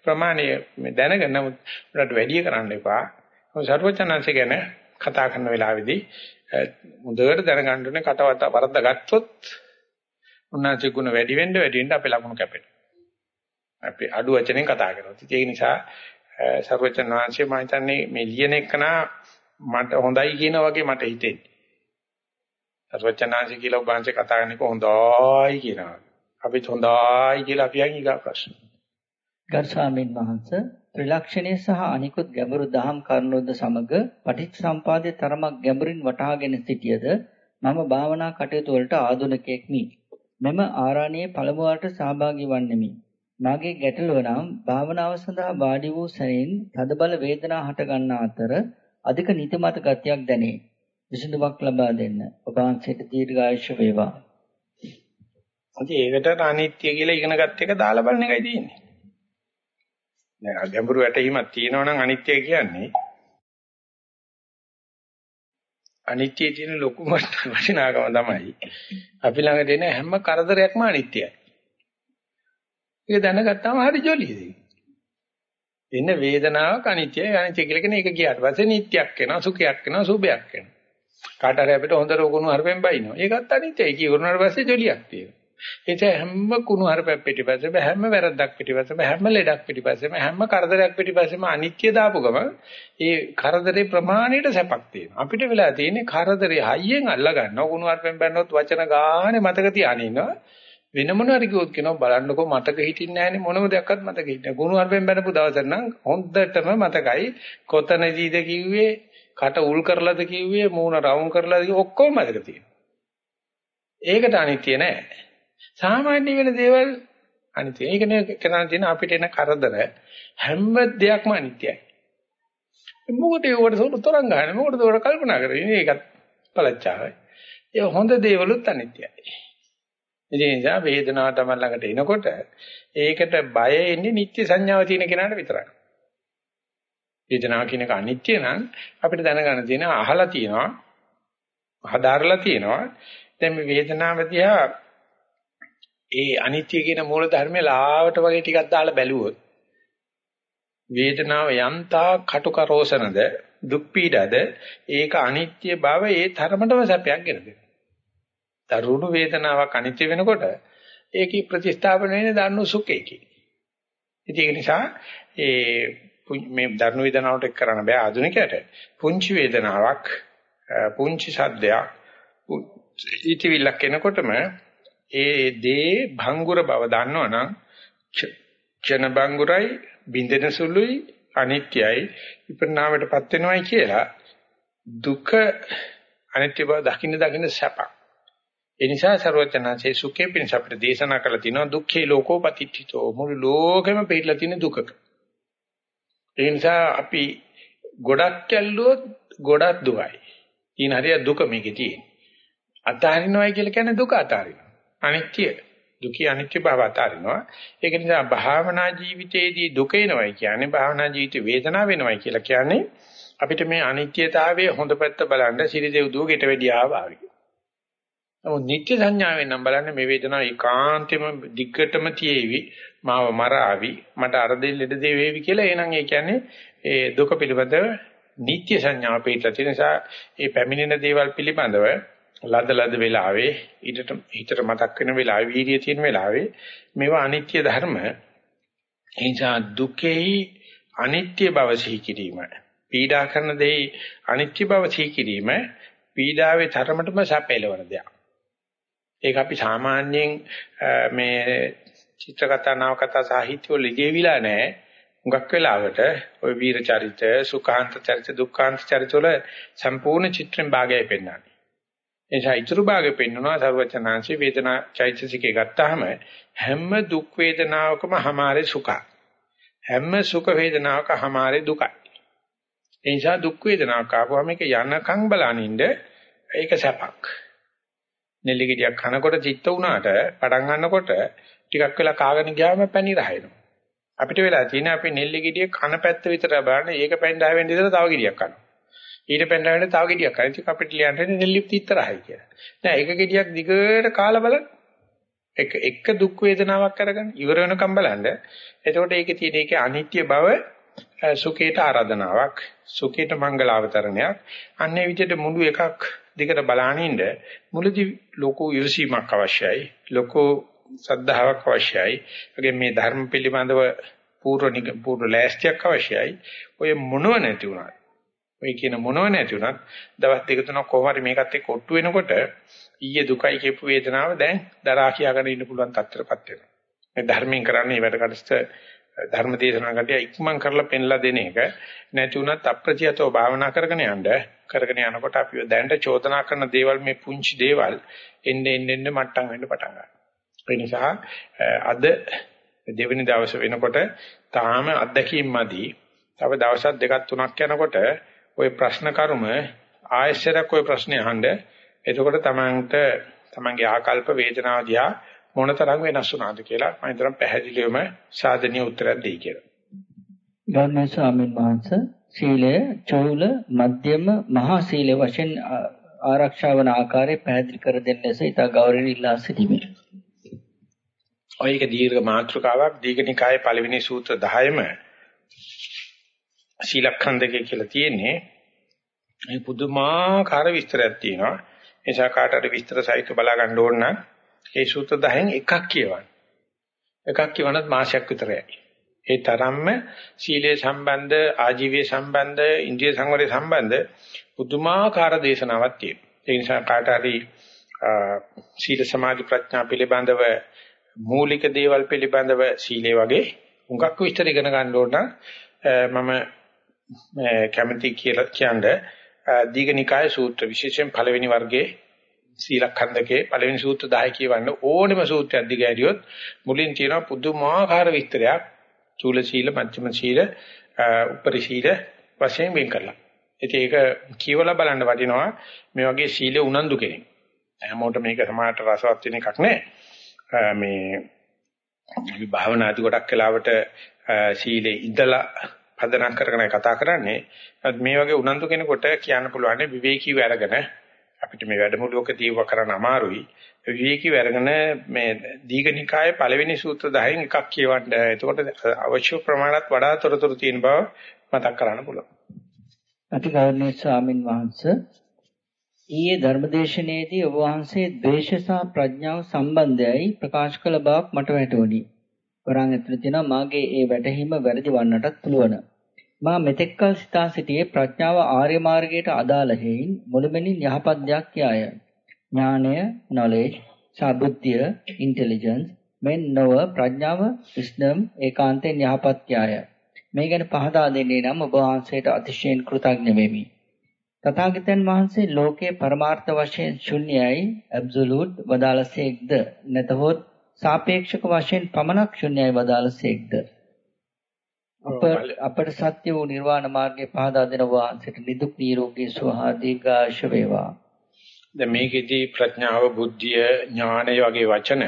ප්‍රමාණය මේ දැනගෙන නමුත් උඩට වැඩි කරන්න එපා. මොකද සර්වචනංශ ගැන කතා කරන වෙලාවේදී මුදවට දැනගන්න ඕනේ කටවත වරද්ද ගත්තොත් උන්වහන්සේ ගුණ වැඩි වෙන්න වැඩි වෙන්න අපේ ලකුණු කැපෙනවා. අපි අඩු වචනෙන් කතා කරනවා. ඒක නිසා සර්වචන වහන්සේ මම හිතන්නේ මේ ලියන එකනා මට හොඳයි කියන වගේ මට හිතෙන්නේ. සර්වචනාංශ කියලා ඔබanse කතා කරන්නේ කොහොඳයි කියනවා. අපිත් හොඳයි කියලා අපි යන් ඊගා ප්‍රශ්න. ගරු ස්වාමීන් වහන්සේ ත්‍රිලක්ෂණය සහ අනිකුත් ගැඹුරු දහම් කරුණෝද සමග පටිච්චසම්පාදයේ තරමක් ගැඹුරින් වටහාගෙන සිටියද මම භාවනා කටයුතු වලට ආධුනිකයෙක්මි. මෙම ආරාණියේ පළමු වරට සහභාගී වන්නෙමි. මාගේ ගැටලුව නම් භාවනාව සඳහා වාඩි වූ සැනින් තදබල වේදනා හට ගන්නා අතර අධික නිදිමත ගතියක් දැනේ. විසඳුමක් ලබා දෙන්න. ඔබ වහන්සේට දීර්ඝායුෂ වේවා. ඉතින් ඒකට අනිත්‍ය කියලා ඉගෙන ගත්ත එක දාලා බලන එකයි තියෙන්නේ. දැන් ගැඹුරු වැටහීමක් තියෙනවා නම් අනිත්‍ය කියන්නේ අනිත්‍යයේ තියෙන ලොකුම [laughs] වටිනාකම තමයි අපි ළඟ දෙන හැම කරදරයක්ම අනිත්‍යයි. ඒක දැනගත්තාම හරි ජොලියද? එන්න වේදනාවක් අනිත්‍යයි අනිත්‍ය කියලා කියන එක ගියාට පස්සේ නිට්ටයක් වෙනවා සුඛයක් වෙනවා සුභයක් වෙනවා. කාට හරි අපිට හොඳ රෝගුණු හරපෙන් බයිනවා. ඒකත් අනිත්‍යයි. කියවුණාට පස්සේ ජොලියක් තියෙනවා. ඒ නිසා හැම කුණු හරපයක් පිටිපස්සෙම හැම වැරද්දක් පිටිපස්සෙම හැම ලෙඩක් පිටිපස්සෙම හැම කරදරයක් පිටිපස්සෙම අනිත්‍ය දාපු ගම ඒ කරදරේ ප්‍රමාණයට සැපක් තියෙනවා. අපිට වෙලා තියෙන්නේ කරදරේ හයියෙන් අල්ලා ගන්නවා. කුණු හරපෙන් බැන්නොත් වචන ගානේ මතක තියාගෙන ඉන්නවා. වෙන මොනවාරි කිව්වොත් කියනවා බලන්නකෝ මතක හිටින්නේ නැහැනේ මොනම දෙයක්වත් මතක හිටින්නේ. කුණු හරපෙන් බැනපු දවසට නම් හොඳටම මතකයි. කොතනදීද කිව්වේ කට උල් කරලාද කිව්වේ මූණ රවුම් කරලාද කිව්වේ ඔක්කොම මතක තියෙනවා. ඒකට අනිත්‍ය නෑ. සාමාන්‍ය වෙන දේවල් අනිත්‍යයි. ඒකනේ කරණ තියෙන අපිට එන කරදර හැම දෙයක්ම අනිත්‍යයි. මොකටද ඒකට සෝන තරංග ගන්න මොකටද ඒකට කල්පනා කරන්නේ? ඒකත් පළච්චාවයි. ඒ හොඳ දේවලුත් අනිත්‍යයි. ඒ නිසා වේදනාව තමයි ළඟට එනකොට ඒකට බය එන්නේ නිත්‍ය සංඥාව තියෙන කෙනාට විතරයි. වේදනාව කියන එක අනිත්‍ය නම් අපිට දැනගන්න තියෙන අහලා තියෙනවා හදාarලා තියෙනවා දැන් මේ වේදනාව දිහා ඒ අනිත්‍ය කියන මූල ධර්මය ලාවට වගේ ටිකක් දාලා බැලුවොත් වේදනාව යන්තා කටුකරෝසනද දුක් පීඩද ඒක අනිත්‍ය බව ඒ තරමටම සැපයක් ගෙන දෙනවා. දරුණු වේදනාවක් අනිත්‍ය වෙනකොට ඒකේ ප්‍රතිස්ථාපන වෙන්නේ දන්නු සුඛේකි. ඉතින් ඒක නිසා ඒ මේ දරුණු වේදනාවට එක් කරන්න බෑ ආධුනිකයට. පුංචි වේදනාවක් පුංචි සද්දයක් ඊටිවිල්ලක් එනකොටම ඒ දේ භංගුර බව දන්නවනම් චන භංගුරයි බින්දෙන සුළුයි අනිත්‍යයි විපරණාමයටපත් වෙනවයි කියලා දුක අනිත්‍ය බව දකින්න දකින්න සැපක්. ඒ නිසා ਸਰවඥාන්සේ සුඛේ පිණිස අපිට දේශනා කළ තිනවා දුක්ඛේ ලෝකෝ පතිච්චිතෝ මුළු ලෝකෙම පිළිලා තියෙන දුකක. ඒ නිසා අපි ගොඩක් ඇල්ලුවොත් ගොඩක් දුකයි. ඊන හරිය දුක මේකේ තියෙන්නේ. අතාරිනවයි කියලා කියන්නේ දුක අතාරිනවා. අනිත්‍ය. දුකී අනිත්‍ය බව අතාරිනවා. ඒක නිසා භාවනා ජීවිතයේදී දුක එනවයි කියන්නේ භාවනා ජීවිතේ වේදනාව වෙනවයි කියලා කියන්නේ අපිට මේ අනිත්‍යතාවයේ හොඳ පැත්ත බලන්න සිරිදෙව් දුව ගෙට වැඩි ආවාවි. නමුත් නිත්‍ය සංඥාවෙන් නම් බලන්න මේ වේදනාව ඒකාන්තෙම දිග්ගටම තියේවි මාව මරාවි මට අර දෙල් ලෙඩ දෙවේවි කියලා එහෙනම් ඒ කියන්නේ ඒ දුක පිළිබඳව නිත්‍ය සංඥාව පිටලා තියෙන නිසා ඒ පැමිණෙන දේවල් පිළිබඳව ලද ලද වෙලාවේ ඊටට හිතට මතක් වෙන වෙලාවේ වීර්යය තියෙන වෙලාවේ මේවා අනිත්‍ය ධර්ම. එනිසා දුකෙහි අනිත්‍ය බව සිහි කිරීම පීඩා කරන දෙයි අනිත්‍ය බව සිහි කිරීම පීඩාවේ තරමටම සැපෙලවන දෙයක්. ඒක අපි සාමාන්‍යයෙන් මේ චිත්‍රකතා නවකතා සාහිත්‍ය වල ලියවිලා නැහැ. හුඟක් වෙලාවට ওই වීර චරිත සුඛාන්ත චරිත දුක්ඛාන්ත චරිත වල සම්පූර්ණ චිත්‍රෙන් භාගයයි පෙන්වන්නේ. එනිසා ඊතුරු භාගෙ පෙන්වනවා සර්වචනාංශී වේදනා චෛතසිකේ ගත්තාම හැම දුක් වේදනාවකම හමාරේ සුඛ. හැම සුඛ වේදනාවක හමාරේ දුකයි. එනිසා දුක් වේදනාවක් ආපුවම මේක යනකම් බලනින්න ඒක සැපක්. නෙල්ලි ගෙඩියක් කනකොට චිත්ත උනාට පටන් ගන්නකොට ටිකක් වෙලා කාගෙන ගියාම පැණි රහිනවා. අපිට වෙලා තියෙන අපි නෙල්ලි ගෙඩිය කන පැත්ත විතර බලන්න ඒක පැණි රහ වෙන්න ඉතල තව ගෙඩියක් කනවා. ඊට පෙන්නගෙන තව ගෙඩියක් අරන් ඉතින් අපිට ලියන්නේ නෙල්ලිප්ත ඉතරයි කියලා. දැන් එක ගෙඩියක් දිගට කාලා බලන්න. එක එක දුක් වේදනාවක් අරගෙන ඉවර වෙනකම් බලන්න. එතකොට ඒකේ තියෙන ඒකේ අනිත්‍ය බව සුඛේට ආරාධනාවක්, සුඛේට මංගල අවතරණයක්. අන්නේ විදිහට මුළු එකක් දිගට බලානින්න මුලදී ලෝකෝ ඉවසීමක් අවශ්‍යයි. ලෝකෝ සද්ධාාවක් අවශ්‍යයි. ඒගේ මේ ධර්ම පිළිබඳව පූර්ව පූර්ව ලෑස්තියක් අවශ්‍යයි. ඔය මොනව නැති වුණත් ඔය කියන මොනව නැති උනත් දවස් දෙක තුනක් කොහොම හරි මේකත් එක්ක ඔට්ටු වෙනකොට ඊයේ දුකයි කියපු වේදනාව දැන් දරා කියාගෙන ඉන්න පුළුවන් තත්ත්වයටපත් වෙනවා. මේ ධර්මයෙන් කරන්නේ වැඩ කටස්ත ධර්ම දේශනා කටිය ඉක්මන් කරලා පෙන්ලා දෙන එක නැති උනත් අප්‍රතියතව භාවනා කරගෙන යන්න කරගෙන යනකොට අපි දැනට චෝදනා කරන දේවල් මේ පුංචි දේවල් එන්න එන්න එන්න මට්ටම් වෙන්න පටන් ගන්නවා. ඒ නිසා අද දෙවෙනි දවසේ වෙනකොට තාම අත්දැකීම් මදි. තව දවස් දෙකක් තුනක් යනකොට ওই ප්‍රශ්න කර්ම ආයශරයක් ওই ප්‍රශ්නේ අහන්න එතකොට තමන්ට තමන්ගේ ආකල්ප වේදනාව දිහා මොනතරම් වෙනස් වුණාද කියලා මම හිතනවා පැහැදිලිවම සාධනීය උත්තරයක් දෙයි කියලා. ගෞරවනීය ස්වාමීන් වහන්සේ සීලය චෞල මධ්‍යම මහා සීල වශයෙන් ආරක්ෂා වන ආකාරය පැහැදිලි කර දෙන්න ලෙස ඉතා ගෞරවණීය ඉල්ලා සිටිමි. ඔය එක දීර්ඝ මාතෘකාවක් දීඝනිකායේ පළවෙනි සූත්‍ර 10ම සීලඛණ්ඩකේ කියලා තියෙන්නේ මේ පුදුමාකාර විස්තරයක් තියෙනවා. ඒ නිසා කාටට විස්තර සහිත බලා ගන්න ඕන නම් ඒ සූත්‍ර 10න් එකක් කියවන්න. එකක් කියවනත් මාසයක් විතරයි. ඒ තරම්ම සීලේ සම්බන්ධ, ආජීවයේ සම්බන්ධ, ඉන්ද්‍රිය සංවරයේ සම්බන්ධ පුදුමාකාර දේශනාවක් තියෙනවා. ඒ නිසා කාට හරි සීල සමාධි ප්‍රඥා පිළිබඳව මූලික දේවල් පිළිබඳව සීලේ වගේ හුඟක් විස්තර ඉගෙන ගන්න ඕන මම කැමති කියලා කියන්නේ දීඝනිකාය සූත්‍ර විශේෂයෙන් පළවෙනි වර්ගයේ සීලඛණ්ඩකේ පළවෙනි සූත්‍ර 10 කියවන්න ඕනෙම සූත්‍රයක් දිගහැරියොත් මුලින් තියෙනවා පුදුමාකාර විස්තරයක් චූල සීල මධ්‍යම සීල උපරි සීල වශයෙන් වෙන් කරලා. ඉතින් ඒක කියවලා බලන්න වටිනවා මේ වගේ සීල උනන්දු කෙනෙක්. හැමෝටම මේක සමානට රසවත් වෙන එකක් නෑ. මේ අපි භාවනාදී ගොඩක් වෙලාවට සීලේ ඉඳලා පදනම් කරගෙන කතා කරන්නේ මේ වගේ උනන්දු කෙනෙකුට කියන්න පුළුවන් විවේකීව අරගෙන අපිට මේ වැඩමුළුවක තීව කරන්න අමාරුයි විවේකීව අරගෙන මේ දීඝනිකායේ පළවෙනි සූත්‍ර 10න් එකක් කියවන්න එතකොට අවශ්‍ය ප්‍රමාණවත් වඩා තොරතුරු තියෙන බව මතක් කරන්න පුළුවන් අතිගෞරවනීය ස්වාමින් වහන්සේ ඊයේ ධර්මදේශනයේදී ඔබ වහන්සේ ද්වේෂ සහ ප්‍රඥාව සම්බන්ධයයි ප්‍රකාශ කළ බවක් මට වැටහුණි. වරන් ඇතුළේ තියෙනවා මාගේ ඒ වැටහීම වැරදි වන්නටත් පුළුවන්. මා මෙතෙක්කල් සිතා සිටියේ ප්‍රඥාව ආර්ය මාර්ගයට අදාළ හේයින් මුළුමනින් යහපත් දෙයක් යාය. ඥානය, knowledge, සබුද්ධිය, intelligence මෙන් නොව ප්‍රඥාව wisdom ඒකාන්තයෙන් යහපත් යාය. මේ ගැන පහදා දෙන්නේ නම් ඔබ වහන්සේට අතිශයින් කෘතඥ වෙමි. තථාගතයන් වහන්සේ ලෝකේ පරමාර්ථ වශයෙන් ශුන්‍යයි absolute වදාළසේක්ද නැතහොත් සාපේක්ෂක වශයෙන් පමණක් ශුන්‍යයි වදාළසේක්ද අප අපට සත්‍ය වූ නිර්වාණ මාර්ගය පහදා දෙන වහන්සේට නිදුක් නිරෝගී සුවහා දීර්ඝාෂ වේවා. දැන් මේකෙදී ප්‍රඥාව, බුද්ධිය, ඥානය වගේ වචන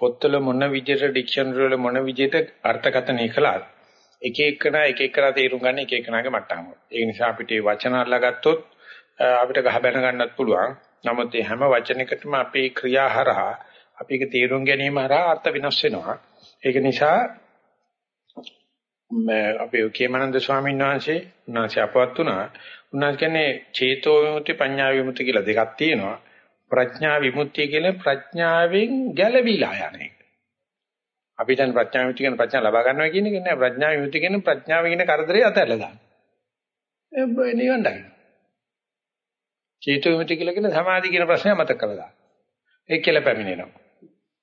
පොත්වල මොන විදිහට ඩික්ෂනරි වල මොන විදිහට අර්ථකථනය කළාද එක එකනා එක එකනා තේරුම් ගන්න එක එකනාගේ මට්ටම. ඒ නිසා අපිට මේ වචන අල්ලගත්තොත් අපිට ගහ බැන ගන්නත් පුළුවන්. නමුත් මේ හැම වචනයකටම අපේ ක්‍රියාහරහා අපි ඒක තේරුම් ගැනීම හරහා අර්ථ විනාශ වෙනවා. ඒක නිසා අපේ කේමනන්ද ස්වාමීන් වහන්සේ උන්වහන්සේ අපවත් වුණා. උන්වහන්සේ කියන්නේ චේතෝ විමුක්ති පඤ්ඤා විමුක්ති කියලා දෙකක් තියෙනවා. ප්‍රඥා විමුක්තිය කියන්නේ ප්‍රඥාවෙන් ගැලවිලා යන එක. අපි දැන් ප්‍රඥා විමුක්තිය කියන ප්‍රඥා ලබා ගන්නවා කියන එක නෑ ප්‍රඥා විමුක්තිය කියන්නේ ප්‍රඥාව කියන කරදරේ අතහැරලා දාන්න. ඒ නිවන් දකින්න. චේතෝ විමුක්තිය කියලා කියන සමාධි කියන ප්‍රශ්නය මතක කරලා දාන්න. ඒක කියලා පැමිණෙනවා.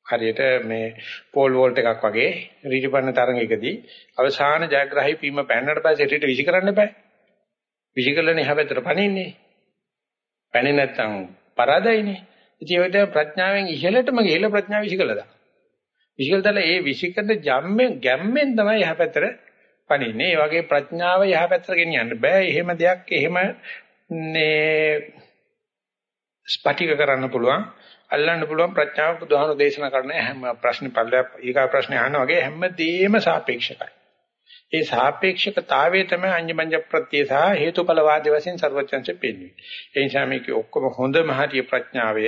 හරියට මේ පෝල් වෝල්ට් එකක් වගේ ඍජුපන්න තරංගයකදී අවසාන ජයග්‍රහී පීම පැන්නට පස්සේ ඊට විසි කරන්න බෑ. විසි කළනේ හැබැතර පණින්නේ. පැනේ නැත්තම් පරාදයිනේ. ඉතින් ඒකට ප්‍රඥාවෙන් ඉහළටම ගිහලා ප්‍රඥාව විසි කළා. විසි කළාට ඒ විසි කරන ජම්මෙන් ගැම්මෙන් තමයි යහපැතර පණින්නේ. ඒ වගේ ප්‍රඥාව යහපැතර ගෙනියන්න බෑ. එහෙම දෙයක් එහෙම මේ ස්පටික කරන්න පුළුවන්. අල්ලන්න පුළුවන් ප්‍රඥාව බුදුහාමුදුරු දේශනා කරන හැම ප්‍රශ්නේ පල්ලයක් ඊගා ප්‍රශ්නේ අහනවා වගේ හැමදේම සාපේක්ෂකයි. ඒ සාපේක්ෂකතාවය තමයි අඤ්ඤමඤ්ඤ ප්‍රත්‍ය සහ හේතුඵල වාදී වශයෙන් ਸਰවඥංශෙ පෙන්වන්නේ. ඒ නිසා මේක ඔක්කොම හොඳම හරිය ප්‍රඥාවය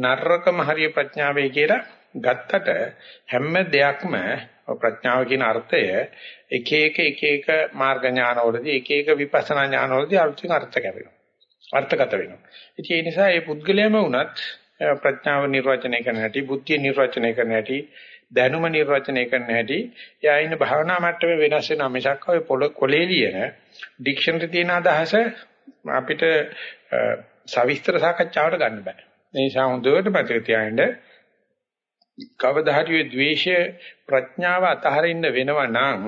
නරකම හරිය ප්‍රඥාවය කියලා ගත්තට හැම දෙයක්ම ප්‍රඥාව කියන අර්ථය එක එක එක එක මාර්ග ඥානවලදී එක එක විපස්සනා ඥානවලදී අර්ථික අර්ථ කැවෙනවා. අර්ථගත වෙනවා. ඉතින් ඒ නිසා මේ පුද්ගලයාම වුණත් ප්‍රඥාව නිර්වචනය කරන හැටි, බුද්ධිය නිර්වචනය කරන හැටි, දැනුම නිර්වචනය කරන හැටි, එයා ඉන්න භාවනා මට්ටමේ වෙනස් වෙනවා මිසක් ඔය කොලේ ලියන ඩික්ෂනරි තියෙන අදහස අපිට සවිස්තර සාකච්ඡාවට ගන්න බෑ. ඒ නිසා හොඳට මතක තියාගන්න කවදා හරි ද්වේෂය ප්‍රඥාව අතහරින්න වෙනවා නම්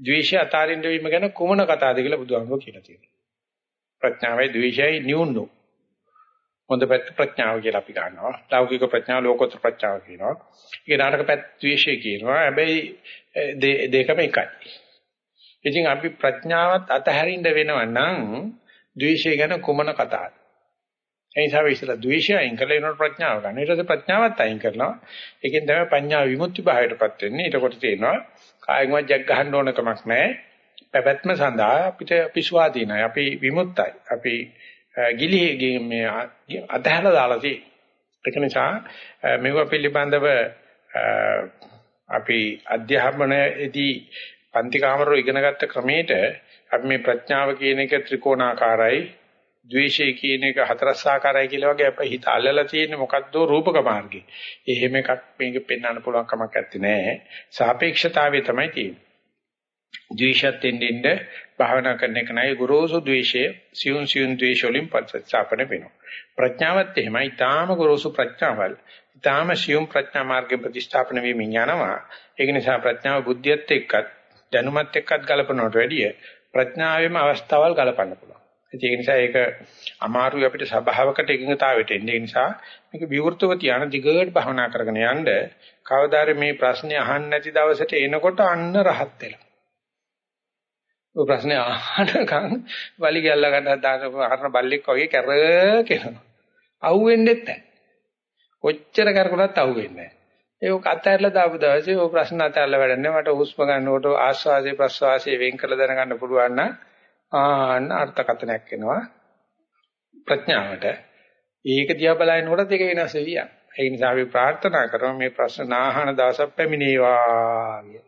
ද්වේෂය අතහරින්න වීම ගැන කුමන කතාවද කියලා බුදුහාමුදුරුවෝ කියලා තියෙනවා. ප්‍රඥාවයි ද්වේෂයයි නියුණු හොඳ පැත්ත ප්‍රඥාව කියලා අපි ගන්නවා. ලෞකික ප්‍රඥාව ලෝකෝත්තර ප්‍රඥාව කියනවා. ඒක නාටක පැත්ත ද්වේෂය කියනවා. හැබැයි දෙකම එකයි. ඉතින් අපි ප්‍රඥාවත් අතහැරින්න වෙනව නම් ද්වේෂය ගැන කුමන කතාවද? ඒ නිසා අපි ඉස්සලා ද්වේෂය අයින් කරලා ඊනොට ප්‍රඥාව ගන්න. ඊට පස්සේ ප්‍රඥාවත් අයින් කරනවා. ඒකෙන් තමයි පඤ්ඤා විමුක්ති භාවයටපත් වෙන්නේ. ඊට තේනවා කායෙන්වත් ජග් ගහන්න ඕන කමක් නැහැ. පැවැත්ම සඳහා අපිට අපි ස්වාධීනයි. අපි විමුක්තයි. අපි ගිලි මේ අතහැරලා දාලා තියෙන්නේ. ඒක නිසා මේව පිළිබඳව අපි අධ්‍යාපනයේදී පන්ති කාමරවල ඉගෙනගත්ත ක්‍රමයට අපි මේ ප්‍රඥාව කියන එක ත්‍රිකෝණාකාරයි, ද්වේෂය කියන එක හතරස්සාකාරයි කියලා වගේ අපේ හිත අල්ලලා තියෙන්නේ මොකද්ද රූපක මාර්ගේ. එහෙම එකක් මේක පෙන්වන්න පුළුවන් කමක් නැත්තේ. සාපේක්ෂතාවය තමයි තියෙන්නේ. ද්වේෂත් එන්නේ භාවනා කරන එක නයි ගොරෝසු ද්වේෂය සියුම් සියුම් ද්වේෂ වලින් පරිත්‍යාපන වෙනවා. ප්‍රඥාවත් එහෙමයි. ඊටාම ගොරෝසු ප්‍රඥාවල්. ඊටාම සියුම් ප්‍රඥා මාර්ගේ ප්‍රතිස්ථාපන වීමෙන් යනවා. ඒක නිසා ප්‍රඥාව බුද්ධියත් එක්කත් දැනුමත් එක්කත් ගලපනවට වැඩිය ප්‍රඥාවෙම අවස්ථාවල් ගලපන්න පුළුවන්. ඒක නිසා ඒක අමාරුයි අපිට සබාවකට එකඟතාවයට එන්නේ. ඒ නිසා මේක විවෘතව තියාන දිගට භවනා කරගෙන යන්න කවදාද මේ ප්‍රශ්නේ අහන්න නැති දවසට එනකොට අන්න රහත් වෙලා. ඔය ප්‍රශ්නේ අහනකම් වලි ගැල්ල ගන්න දාන හරන බල්ලෙක් වගේ කැරකෙනවා. අහුවෙන්නෙත් නැහැ. කොච්චර කරකුණත් අහුවෙන්නේ නැහැ. ඒක අතහැරලා දාපු දවසේ ඔය ප්‍රශ්න අතහැරලා වැඩන්නේ මට හුස්ම ගන්නකොට ආස්වාසේ ප්‍රස්වාසයේ වෙන් කළ දැනගන්න පුළුවන් නම් ආන්න අර්ථකථනයක් එනවා ප්‍රඥාවට. ඒක දිහා බලනකොට ඒක වෙනස් වෙවියක්. ඒ නිසා අපි ප්‍රාර්ථනා කරමු මේ ප්‍රශ්න නාහන දවසක් පැමිණේවා කියලා.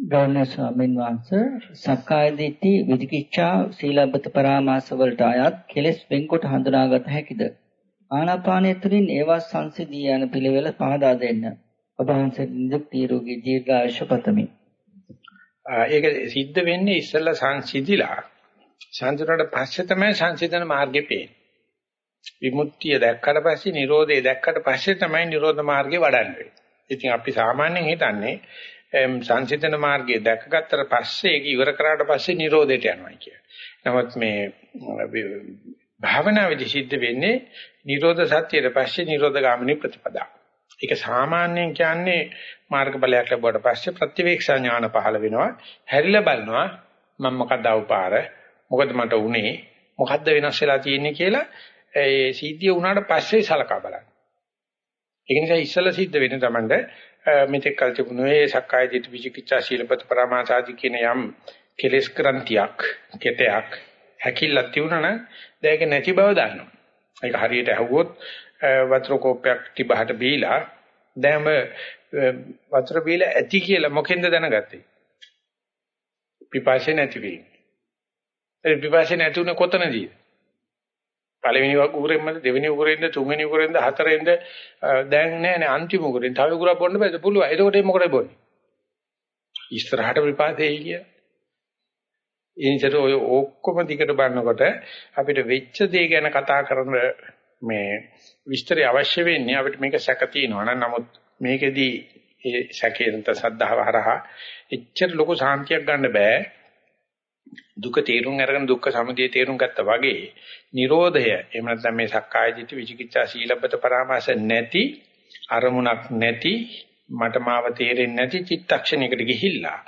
ගෞරවනීය ස්වාමීන් වහන්සේ සක්කාය දිට්ඨි විචිකිච්ඡා සීලබ්බත පරාමාස වලට අයත් කෙලෙස් වෙන්කොට හඳුනාගත හැකිද? ආනාපානය තුළින් ඒවා සංසිදී යන පිළිවෙල පහදා දෙන්න. ඔබ වහන්සේ නිදුක් නිරෝගී දීර්ඝායුෂ පතමි. ඒක සිද්ධ වෙන්නේ ඉස්සෙල්ලා සංසිඳිලා සංසිඳුණාට පස්සේ තමයි සංසිඳන මාර්ගේ පේන්නේ. විමුක්තිය දැක්කට පස්සේ නිරෝධය දැක්කට පස්සේ තමයි නිරෝධ මාර්ගේ වඩන්නේ. ඉතින් අපි සාමාන්‍යයෙන් හිතන්නේ සංසිඳන මාර්ගය දැකගත්තට පස්සේ ඒක ඉවර කරාට පස්සේ Nirodheට යනවා කිය. නමුත් මේ භාවනාවේදී සිද්ධ වෙන්නේ Nirodha සත්‍යයට පස්සේ Nirodha ගාමිනී ප්‍රතිපදා. ඒක සාමාන්‍යයෙන් කියන්නේ මාර්ගඵලයක් ලැබුවට පස්සේ ප්‍රතිවේක්ෂා ඥාන පහළ වෙනවා. හැරිලා බලනවා මම මොකක්ද අවපාර මොකද මට උනේ මොකද්ද වෙනස් වෙලා තියෙන්නේ කියලා ඒ සිද්ධිය වුණාට පස්සේ සලකා බලන්න. ඒක නිසා ඉස්සලා සිද්ධ වෙන්නේ Tamande මෙතෙක් කල් තිබුණු ඒ සක්කාය දිට්ඨි විචිකිච්ඡා සීලපත පරමාසාදි කියන යම් කෙලෙස් ක්‍රන්තියක් කෙටයක් හැකිල්ලක් තියුණා නම් දැයක නැති බව දන්නවා. ඒක හරියට ඇහුවොත් වතුර කෝප්පයක් තිබහට බීලා දැන්ම වතුර බීලා ඇති කියලා මොකෙන්ද දැනගත්තේ? පිපාසය නැති වීම. ඒ පිපාසය නැතුනේ කොතනදී? පළවෙනි උගුරෙන්මද දෙවෙනි උගුරෙන්ද තුන්වෙනි උගුරෙන්ද හතරෙන්ද දැන් නෑ නේ අන්තිම උගුරෙන්. තව උගුරක් බොන්න බෑද පුළුවන්. එතකොට මොකටද බොන්නේ? ඉස්සරහට විපාතේ කිය. ඉන්සර ඔය ඔක්කොම දිගට බලනකොට අපිට වෙච්ච දේ ගැන කතා කරන මේ විස්තරය අවශ්‍ය වෙන්නේ අපිට මේක සැක තියෙනවා. නම් නමුත් මේකෙදී ඒ සැකේන්ත සද්ධාව හරහා එච්චර ලොකු සාන්තියක් ගන්න බෑ. දුක තේරුම් අරගෙන දුක්ඛ සමුදය තේරුම් ගත්තා වගේ Nirodhaය එහෙම නැත්නම් මේ සක්කාය දිට්ඨි විචිකිච්ඡා සීලබ්බත පරාමාස නැති අරමුණක් නැති මට මාව තේරෙන්නේ නැති චිත්තක්ෂණයකට ගිහිල්ලා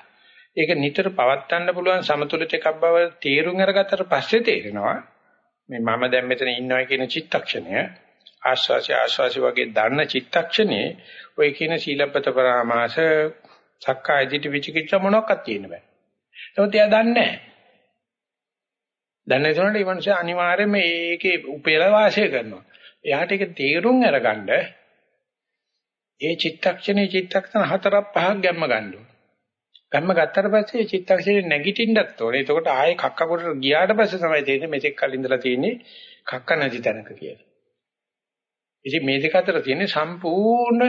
ඒක නිතර පවත්වන්න පුළුවන් සමතුලිත එකක් බව තේරුම් අරගත්තට පස්සේ තේරෙනවා මේ මම දැන් මෙතන ඉන්නවා කියන චිත්තක්ෂණය ආශ්වාසය ආශ්වාසය වගේ දන්න චිත්තක්ෂණේ ඔය කියන සීලබ්බත පරාමාස සක්කාය දිට්ඨි විචිකිච්ඡා මොනක්වත් තියෙන්න බෑ. නමුත් එයා දන්නේ නැහැ. දන්නේ නැතුනට මේ මිනිස්සු අනිවාර්යයෙන්ම ඒකේ උපේල වාසය කරනවා. එයාට ඒක තේරුම් අරගන්න ඒ චිත්තක්ෂණේ චිත්තක්ෂණ හතරක් පහක් ගැම්ම ගන්න ඕන. ගැම්ම ගත්තට පස්සේ චිත්තක්ෂණේ නැගිටින්නත් ඕනේ. එතකොට ආයේ කක්ක කොටට ගියාට පස්සේ තමයි තේරෙන්නේ මෙතෙක් කල් ඉඳලා තියෙන්නේ කක්ක නැති තැනක කියලා. ඉතින් මේ දෙක අතර තියෙන සම්පූර්ණ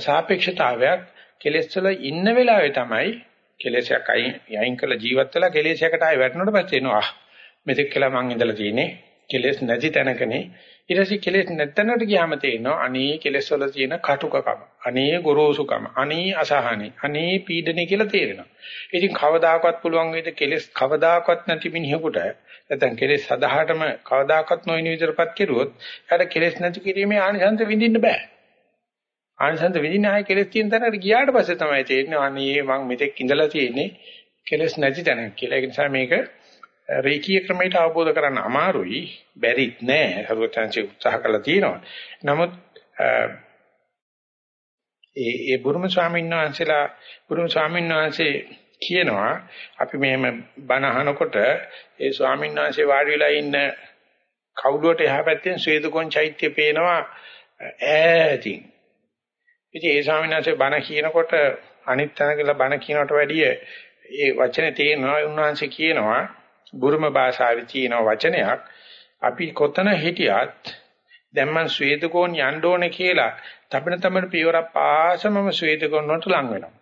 සාපේක්ෂතාවයක් කෙලෙස් වල ඉන්න වෙලාවේ තමයි කෙලෙසයක් අයින් යයින් කළ ජීවත් වෙලා කෙලෙසයකට ආයෙ වැටෙනකොට පස්සේ එනවා මෙතෙක් කියලා මං ඉඳලා තියෙන්නේ. කෙලෙස් නැති තැනකනේ. ඊට පස්සේ කෙලෙස් නැත්තනට ගියාම තේරෙනවා අනේ කෙලෙස් වල තියෙන කටුකකම අනේ ගොරෝසුකම අනේ අසහනෙ අනේ පීඩනේ කියලා තේරෙනවා. ඉතින් කවදාකවත් පුළුවන් වේද කෙලෙස් කවදාකවත් නැති මිනිහෙකුට නැත්නම් කෙලෙස් සදාහටම කවදාකවත් නොවන විදිහටපත් කෙරුවොත් එයාට කෙලෙස් නැති කිරීමේ ආනිසංස විඳින්න බෑ. ආනිසංස විඳින්න ආයේ කෙලෙස් තියෙන තැනකට ගියාට පස්සේ තමයි තේරෙන්නේ අනේ මං මෙතෙක් ඉඳලා තියෙන්නේ කෙලෙස් නැති තැනක කියලා. ඒ නිසා මේක රේකී ක්‍රමයට අවබෝධ කරගන්න අමාරුයි. බැරිත් නෑ. සරුවචාන්සේ උත්සාහ කළා තියෙනවා. නමුත් ඒ ඒ බුරුම ස්වාමීන් වහන්සේලා බුරුම ස්වාමීන් වහන්සේ කියනවා අපි මෙහෙම බණ අහනකොට ඒ ස්වාමීන් වහන්සේ වාඩි වෙලා ඉන්න කවුළුවට එහා පැත්තෙන් ශ්වේතකොන් චෛත්‍ය පේනවා ඈතින්. ඉතින් ඒ ස්වාමීන් වහන්සේ බණ කියනකොට අනිත් තැනකලා බණ කියනකට වැඩිය ඒ වචනේ තේනවා උන්වහන්සේ කියනවා බුරුම භාෂාවේ තියෙන වචනයක් අපි කොතන හිටියත් දැන් මං ශ්වේතකෝන් යන්න ඕනේ කියලා තපන තමන පියවරක් පාසමම ශ්වේතකෝන් වලට ලං වෙනවා.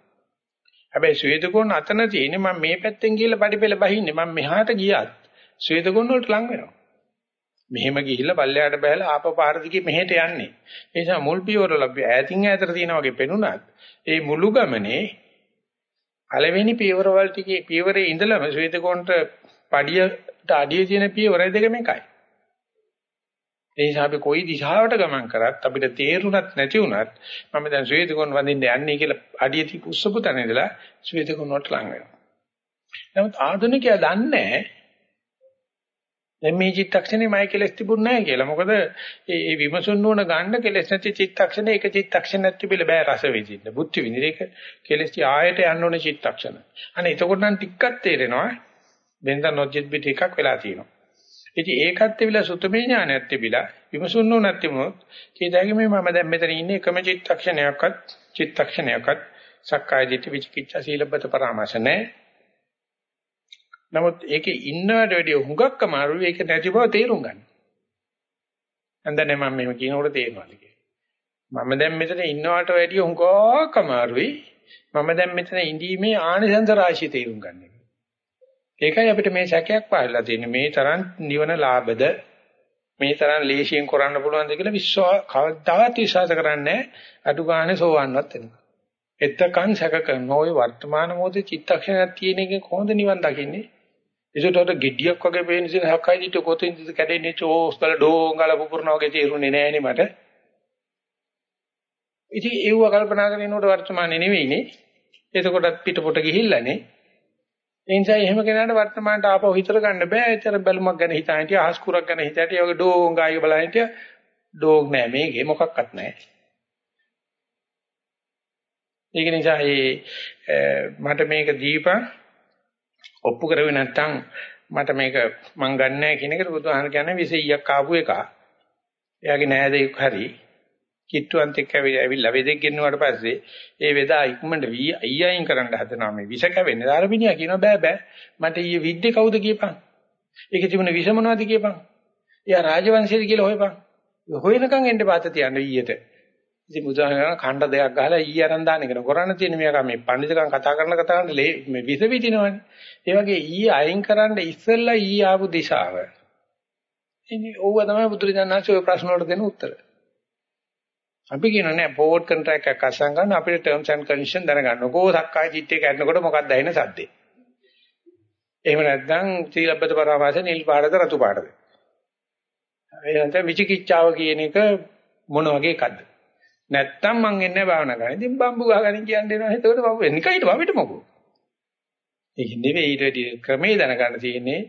හැබැයි ශ්වේතකෝන් අතන තියෙන්නේ මම මේ පැත්තෙන් ගිහලා පඩිපෙළ බහින්නේ මම මෙහාට ගියත් ශ්වේතකෝන් වලට ලං වෙනවා. මෙහෙම ගිහිල්ලා පල්ලයට බහැලා ආප පාර දිගේ මෙහෙට යන්නේ. ඒ නිසා මුල් පියවර ලැබි ඈතින් ඈතට තියෙනා වගේ පෙනුනත් ඒ මුළු ගමනේ පළවෙනි පියවර වල ටිකේ පියවරේ ඉඳලම ශ්වේතකෝන්ට පඩියට අඩිය තියෙන පියවර දෙකම එකයි. ඒ නිසා අපි කොයි දිශාවට ගමන් කරත් අපිට තේරුණත් නැති වුණත් මම දැන් ශ්වේතකොන් වඳින්න යන්නේ කියලා අඩිය ති කුස්සපු තැන ඉඳලා ශ්වේතකොන් වලට ලං වෙනවා. නමුත් ආධුනිකයා දන්නේ දැන් මේ චිත්තක්ෂණේ මයි කෙලස් තිබුණ නැහැ කියලා. මොකද මේ විමසුන් නොවන ගන්න කෙලස් නැති චිත්තක්ෂණ එක චිත්තක්ෂණයක් තිබිලා බෑ රස විඳින්න. බුද්ධ විඳින එක කෙලස් ආයයට යන්න ඕන චිත්තක්ෂණ. අනේ එතකොට නම් ටිකක් තේරෙනවා වෙනද නොජෙත් පිට එකක් වෙලා තියෙනවා. ඉතින් ඒකත් තිබිලා සුතමේ ඥානයත් තිබිලා විමසුන් නොනත් තිබුණොත් කීයදාගේ මේ මම දැන් මෙතන ඉන්නේ එකම චිත්තක්ෂණයක්වත් චිත්තක්ෂණයක්වත් සක්කාය දිට්ඨි විචිකිච්ඡා සීලබ්බත පරාමාස නැහැ. නමුත් ඒකේ ඉන්නවට වැඩිය හුඟක් අමාරුයි ඒක නැති බව තේරුම් ගන්න. හන්දනේ මම මෙහෙම කියනකොට තේරෙනවාද කියලා. මම දැන් මෙතන ඉන්නවට වැඩිය හුඟක් අමාරුයි. මම දැන් මෙතන ඉඳීමේ ආනිසංස රාශිය තේරුම් ගන්න. ඒකයි අපිට මේ සැකයක් පාදලා තියෙන්නේ මේ තරම් නිවන ලාභද මේ තරම් ලේසියෙන් කරන්න පුළුවන්ද කියලා විශ්වාස කවදාවත් විශ්වාස කරන්නේ අඩු ගානේ සෝවන්නවත් වෙනවා. එතකන් සැක කරන ওই වර්තමාන මොහොතේ චිත්තක්ෂණයක් තියෙන එකෙන් කොහොමද නිවන් දකින්නේ? ඒකට ගෙඩියක් වගේ පේන ඉතින් හක්කයි දිට කොතින්ද කැඩෙන්නේ චෝස් බල ඩෝංගල පුපුරනවා වගේ තේරුනේ නෑනේ මට. ඉතින් ඒව කල්පනා කරගෙන ඉන්නකොට වර්තමානේ නෙවෙයිනේ. එතකොටත් පිටපොට ගිහිල්ලානේ. ඒ නිසා එහෙම කෙනාට වර්තමානට ආපහු හිතර ගන්න බෑ. ඒතර බැලුමක් ගැන හිතා හිටිය, ආස්කුරක් ගැන හිතා හිටිය, ඔය ඩෝංගායි බලන හිටිය ඩෝග් නෑ මේකේ මොකක්වත් නෑ. ඒක නිසා ඒ මට මේක දීපන් ඔප්පු කරුවේ නැත්තම් මට මේක මං ගන්නෑ කියන එකට බුදුහාම කියන්නේ 20ක් ආපු එක. එයාගේ නෑදෙක් හරි කිට්ටුවන්ත එක්ක ඇවිල්ලා වෙදෙක් ගෙන්නුවාට පස්සේ ඒ වෙදා ඉක්මනට වී අයියයින් කරන්න හදනවා මේ විෂ කැවෙන්නේ. ධර්මිනියා කියනවා බෑ බෑ. මට ඊයේ විද්දේ කවුද කියපන්. ඒකේ තිබුණ විෂ මොනවද කියපන්. එයා රාජවංශයේද කියලා හොයපන්. හොයනකම් එන්න පාත තියන්න ඊයට. ඉතින් බුදුහාමරණ ඛණ්ඩ දෙකක් ගහලා ඊය අරන් දාන එක කරන්න තියෙන මේක මේ පඬිතුකම් කතා කරන කතා කරන මේ විස විදිනවනේ. ඒ වගේ ඊය අයින් කරන්න ඉස්සෙල්ලා ඊ ආපු දිශාව. ඉතින් ඕව තමයි බුදුරජාණන් වහන්සේ ওই ප්‍රශ්න වලට දෙන උත්තර. අපි කියනවා නෑ පෝවර්ඩ් කොන්ට්‍රැක්ට් එකක් අසන් ගන්න අපිට ටර්ම්ස් ඇන්ඩ් කන්ඩිෂන් දැනගන්න ඕකෝ සක්කාය දිට්ඨිය කැඩනකොට මොකක්ද ඇහෙන සද්දේ. එහෙම නැත්නම් සීලබ්බත පරාමාස නිල් පාටද රතු පාටද. ඒ නැත්නම් විචිකිච්ඡාව කියන එක මොන වගේ එකක්ද? නැත්තම් මං එන්නේ භාවනා කරන්න. ඉතින් බම්බු ගහගෙන කියන්නේ නේද? එතකොට බම්බු නිකයිට වවිට මොකෝ. ඒක නෙවෙයි ඊට වැඩි ක්‍රමේ දැනගන්න තියෙන්නේ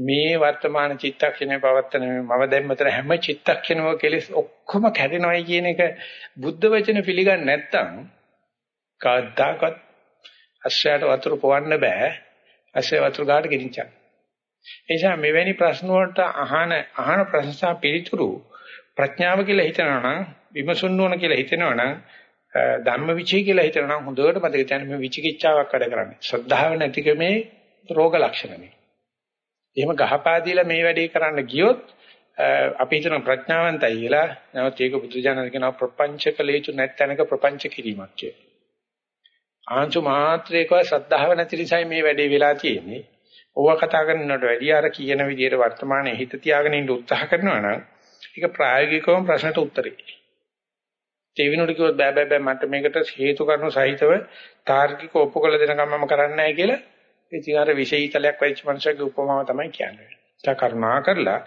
මේ වර්තමාන චිත්තක්ෂණය පවත්තන මම දැන් මෙතන හැම චිත්තක්ෂණම කෙලස් ඔක්කොම කැඩෙනවයි කියන එක බුද්ධ වචන පිළිගන්නේ නැත්තම් කවදාකවත් අශ්‍රයට වතුර පොවන්න බෑ අශ්‍රය වතුර ගාට ගෙනිච්චා. ඒ නිසා මෙවැනි ප්‍රශ්න වලට අහන අහන ප්‍රශ්න සහ පිළිතුරු ප්‍රඥාව කියලා හිතනවා නම් විමසුන්න ඕන කියලා හිතනවා නම් ධම්මවිචය කියලා හිතනවා නම් හොඳට මතක තියාගන්න මේ විචිකිච්ඡාවක් වැඩ කරන්නේ. ශ්‍රද්ධාව නැතිකමේ රෝග ලක්ෂණ මේ. එහෙම ගහපාදීලා මේ වැඩේ කරන්න ගියොත් අපි හිතන ප්‍රඥාවන්තයි කියලා නැවත ඒක බුදුජානක කියනවා ප්‍රපංච කලේචු නැත්ැනක ප්‍රපංච කිරීමක් කිය. ආංශු මාත්‍රේකව ශ්‍රද්ධාව නැති නිසායි මේ වැඩේ වෙලා තියෙන්නේ. ඕවා කතා කරනවට වැඩිය අර කියන විදිහට වර්තමානයේ හිත තියාගෙන ඉන්න උත්සාහ කරනවා නම් ඒක ප්‍රායෝගිකවම ප්‍රශ්නට උත්තරේ. ඒ විනෝඩ කිව්වොත් බෑ බෑ බෑ මට මේකට හේතු කාරණු සහිතව තාර්කික ඔප්පු කළ දෙනකම් මම කරන්නේ නැහැ කියලා ඉතින් අර විශේෂීතලයක් වෙච්ච මනුස්සයෙකුගේ උපමාව තමයි කියන්නේ. ඒක කරුණා කරලා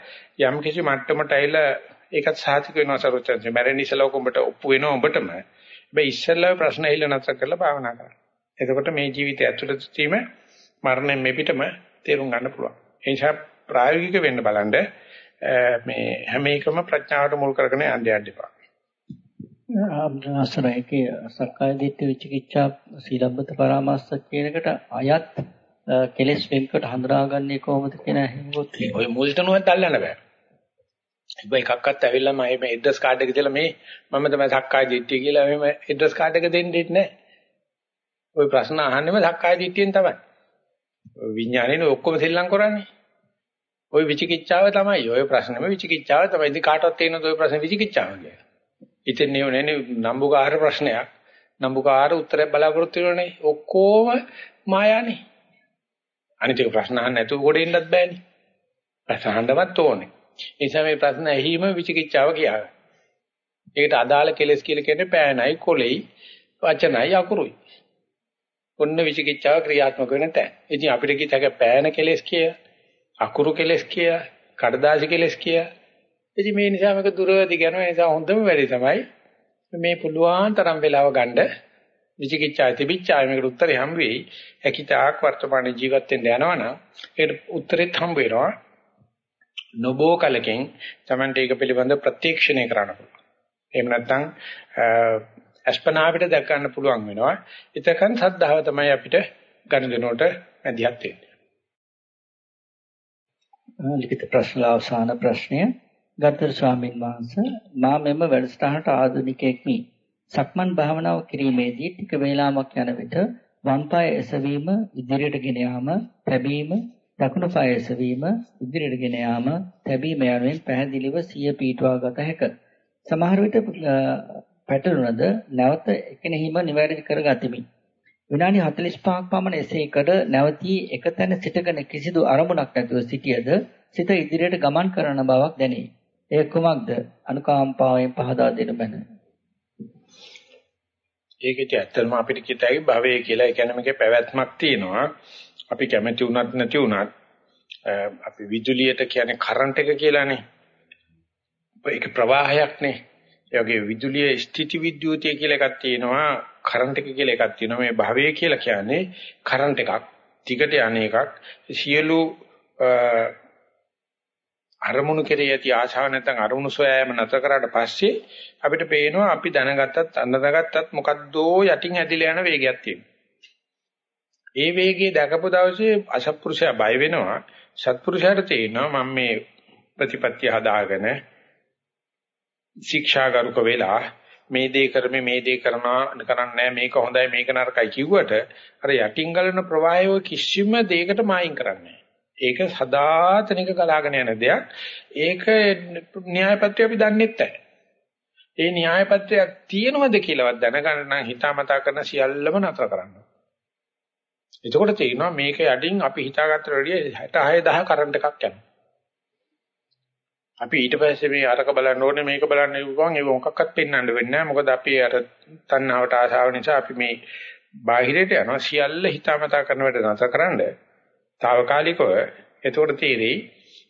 යම් කිසි මට්ටමට ඇවිල්ලා ඒකත් සාතික වෙනවා සරෝජන්සේ මැරෙන්න ඉස්සලා උඹට ඔප්පු වෙනවා උඹටම. හැබැයි ඉස්සලා ප්‍රශ්න ඇහිලා නැතර කරලා භාවනා කරන්න. එතකොට මේ ජීවිතය ඇතුළත තීම මරණයෙන් මෙපිටම තේරුම් ගන්න පුළුවන්. ඒ නිසා ප්‍රායෝගික වෙන්න බලන්න මේ හැම එකම ප්‍රඥාවට මුල් කරගෙන යන්න යන්න එපා. ආශ්‍රයකේ සක්කාය දිට්ඨි විචිකිච්ඡා සීලබ්බත පරාමාස්ස කියන එකට අයත් කෙලස් වෙන්කට හඳුනාගන්නේ කොහොමද කියන හිමුත් ඔය මුල්ටනුවත් අල්ලන්න බෑ. ඉබ්බ එකක්වත් ඇවිල්ලා මම මේ ඇඩ්‍රස් කාඩ් එක දාලා මේ මම තමයි සක්කාය දිට්ඨිය කියලා මෙහෙම ඇඩ්‍රස් කාඩ් එක දෙන්නේ නැහැ. ওই ප්‍රශ්න අහන්නෙම සක්කාය දිට්ඨියෙන් තමයි. විඥානේනේ ඔක්කොම සෙල්ලම් කරන්නේ. ওই විචිකිච්ඡාව තමයි. ওই ප්‍රශ්නේම විචිකිච්ඡාව තමයි. ඉතින් කාටවත් තේරෙනවද ওই ප්‍රශ්නේ විචිකිච්ඡාව කියලා? ඉතින් නේ නේ නම්බුකාර ප්‍රශ්නයක්. නම්බුකාර උත්තරයක් බලාපොරොත්තු වෙනනේ. ඔක්කොම මායානේ. අනිත් එක ප්‍රශ්න අහන්න නැතුව කොට එන්නත් බෑනේ. ප්‍රශ්න අහන්නවත් ඕනේ. ඒ නිසා මේ ප්‍රශ්න ඇහිම විචිකිච්ඡාව කියාගන්න. ඒකට අදාළ කෙලස් කියලා කියන්නේ පෑනයි, කොලෙයි, වචනයි, අකුරුයි. ඔන්න විචිකිච්ඡාව ක්‍රියාත්මක වෙන තැන. ඉතින් අපිට කිතක පෑන කෙලස් කිය, අකුරු කෙලස් කිය, කඩදාසි කෙලස් කිය ඉතින් මේ නිසා මේක දුරදි යනවා. ඒ නිසා හොඳම වැඩේ තමයි මේ පුළුවන් තරම් වෙලාව ගන්න විචිකිච්ඡා තිබිච්චා මේකට උත්තරේ හම් වෙයි. හැකිතාක් වර්තමාන ජීවත් වෙන්න යනවනම් ඒකට උත්තරෙත් හම් වෙනවා. නොබෝ කලකින් Tamante ඒක පිළිබඳ ප්‍රත්‍යක්ෂණය කරන්න පුළුවන්. එහෙම නැත්නම් අස්පනා අපිට දැක ගන්න පුළුවන් වෙනවා. එතකන් සද්ධාව තමයි අපිට ගනුදෙනුවට මැදිහත් වෙන්නේ. ලිඛිත ප්‍රශ්න අවසාන ප්‍රශ්නය ගත්තර ස්වාමීන් වහන්සේ මා මෙම වැඩසටහනට ආධුනිකෙක්මි. සක්මන් භාවනාව කිරීමේදී ටික වේලාවක් යන විට වම් පාය එසවීම ඉදිරියට ගෙන යාම, තැබීම, දකුණු පාය එසවීම ඉදිරියට ගෙන යාම, තැබීම යනුවෙන් පැහැදිලිව සිය පීඨවා ගත හැක. සමහර විට පැටළුණද නැවත එකෙනෙහිම නිවැරදි කර ගතිමි. විනාඩි 45ක් පමණ එසේ කර නැවතී එකතැන සිටගෙන කිසිදු අරමුණක් නැතුව සිටියද සිත ඉදිරියට ගමන් කරන බවක් දැනේ. ඒ කුමක්ද? අනුකම්පාවෙන් පහදා දෙන්න බෑ. ඒකෙත් ඇත්තටම අපිට කිතයි භවය කියලා ඒ කියන්නේ මේකේ පැවැත්මක් තියෙනවා. අපි කැමති වුණත් නැති වුණත් අපි විදුලියට කියන්නේ කරන්ට් එක කියලානේ. ඒක ප්‍රවාහයක්නේ. ඒ වගේ විදුලිය ස්ථಿತಿ විද්‍යුතිය කියලා එකක් තියෙනවා. කරන්ට් එක කියලා එකක් තියෙනවා. මේ භවය කියලා කියන්නේ කරන්ට් එකක්. ටිකට යන එකක්. සියලු අරමුණු කෙරෙහි ඇති ආශාව නැත්නම් අරමුණු සොයාම නැතර කරාට පස්සේ අපිට පේනවා අපි දැනගත්තත් අඳනගත්තත් මොකද්දෝ යටින් ඇදිලා යන වේගයක් තියෙනවා. ඒ වේගය දැකපු දවසේ අසත්පුරුෂයා බය වෙනවා. සත්පුරුෂයාට තේරෙනවා මම මේ ප්‍රතිපත්තිය හදාගෙන ශික්ෂාගරුක වෙලා මේ දේ කරමේ මේ දේ කරනවා කරන්නේ මේක හොඳයි මේක නරකයි කිව්වට අර යටින් ගලන ප්‍රවාහය කිසිම දෙයකට මායින් කරන්නේ ඒක සදාතනික ගලාගෙන යන දෙයක්. ඒක න්‍යායපත්‍ය අපි දන්නේ නැහැ. ඒ න්‍යායපත්‍යක් තියෙනවද කියලාවත් දැනගන්න නම් හිතාමතා කරන සියල්ලම නතර කරන්න. එතකොට තේරෙනවා මේක යටින් අපි හිතාගත්තට වැඩිය 66000 කරන්ට් එකක් යනවා. අපි ඊට පස්සේ මේ අරක බලන්න ඕනේ මේක බලන්න ඉවුවන් ඒක මොකක්වත් පෙන්වන්න වෙන්නේ නැහැ. මොකද අපි අර තණ්හාවට ආසාව නිසා අපි මේ බාහිරයට යනවා සියල්ල හිතාමතා කරන වැඩ නැතකරනද తాවකාලිකව එතකොට තේරෙයි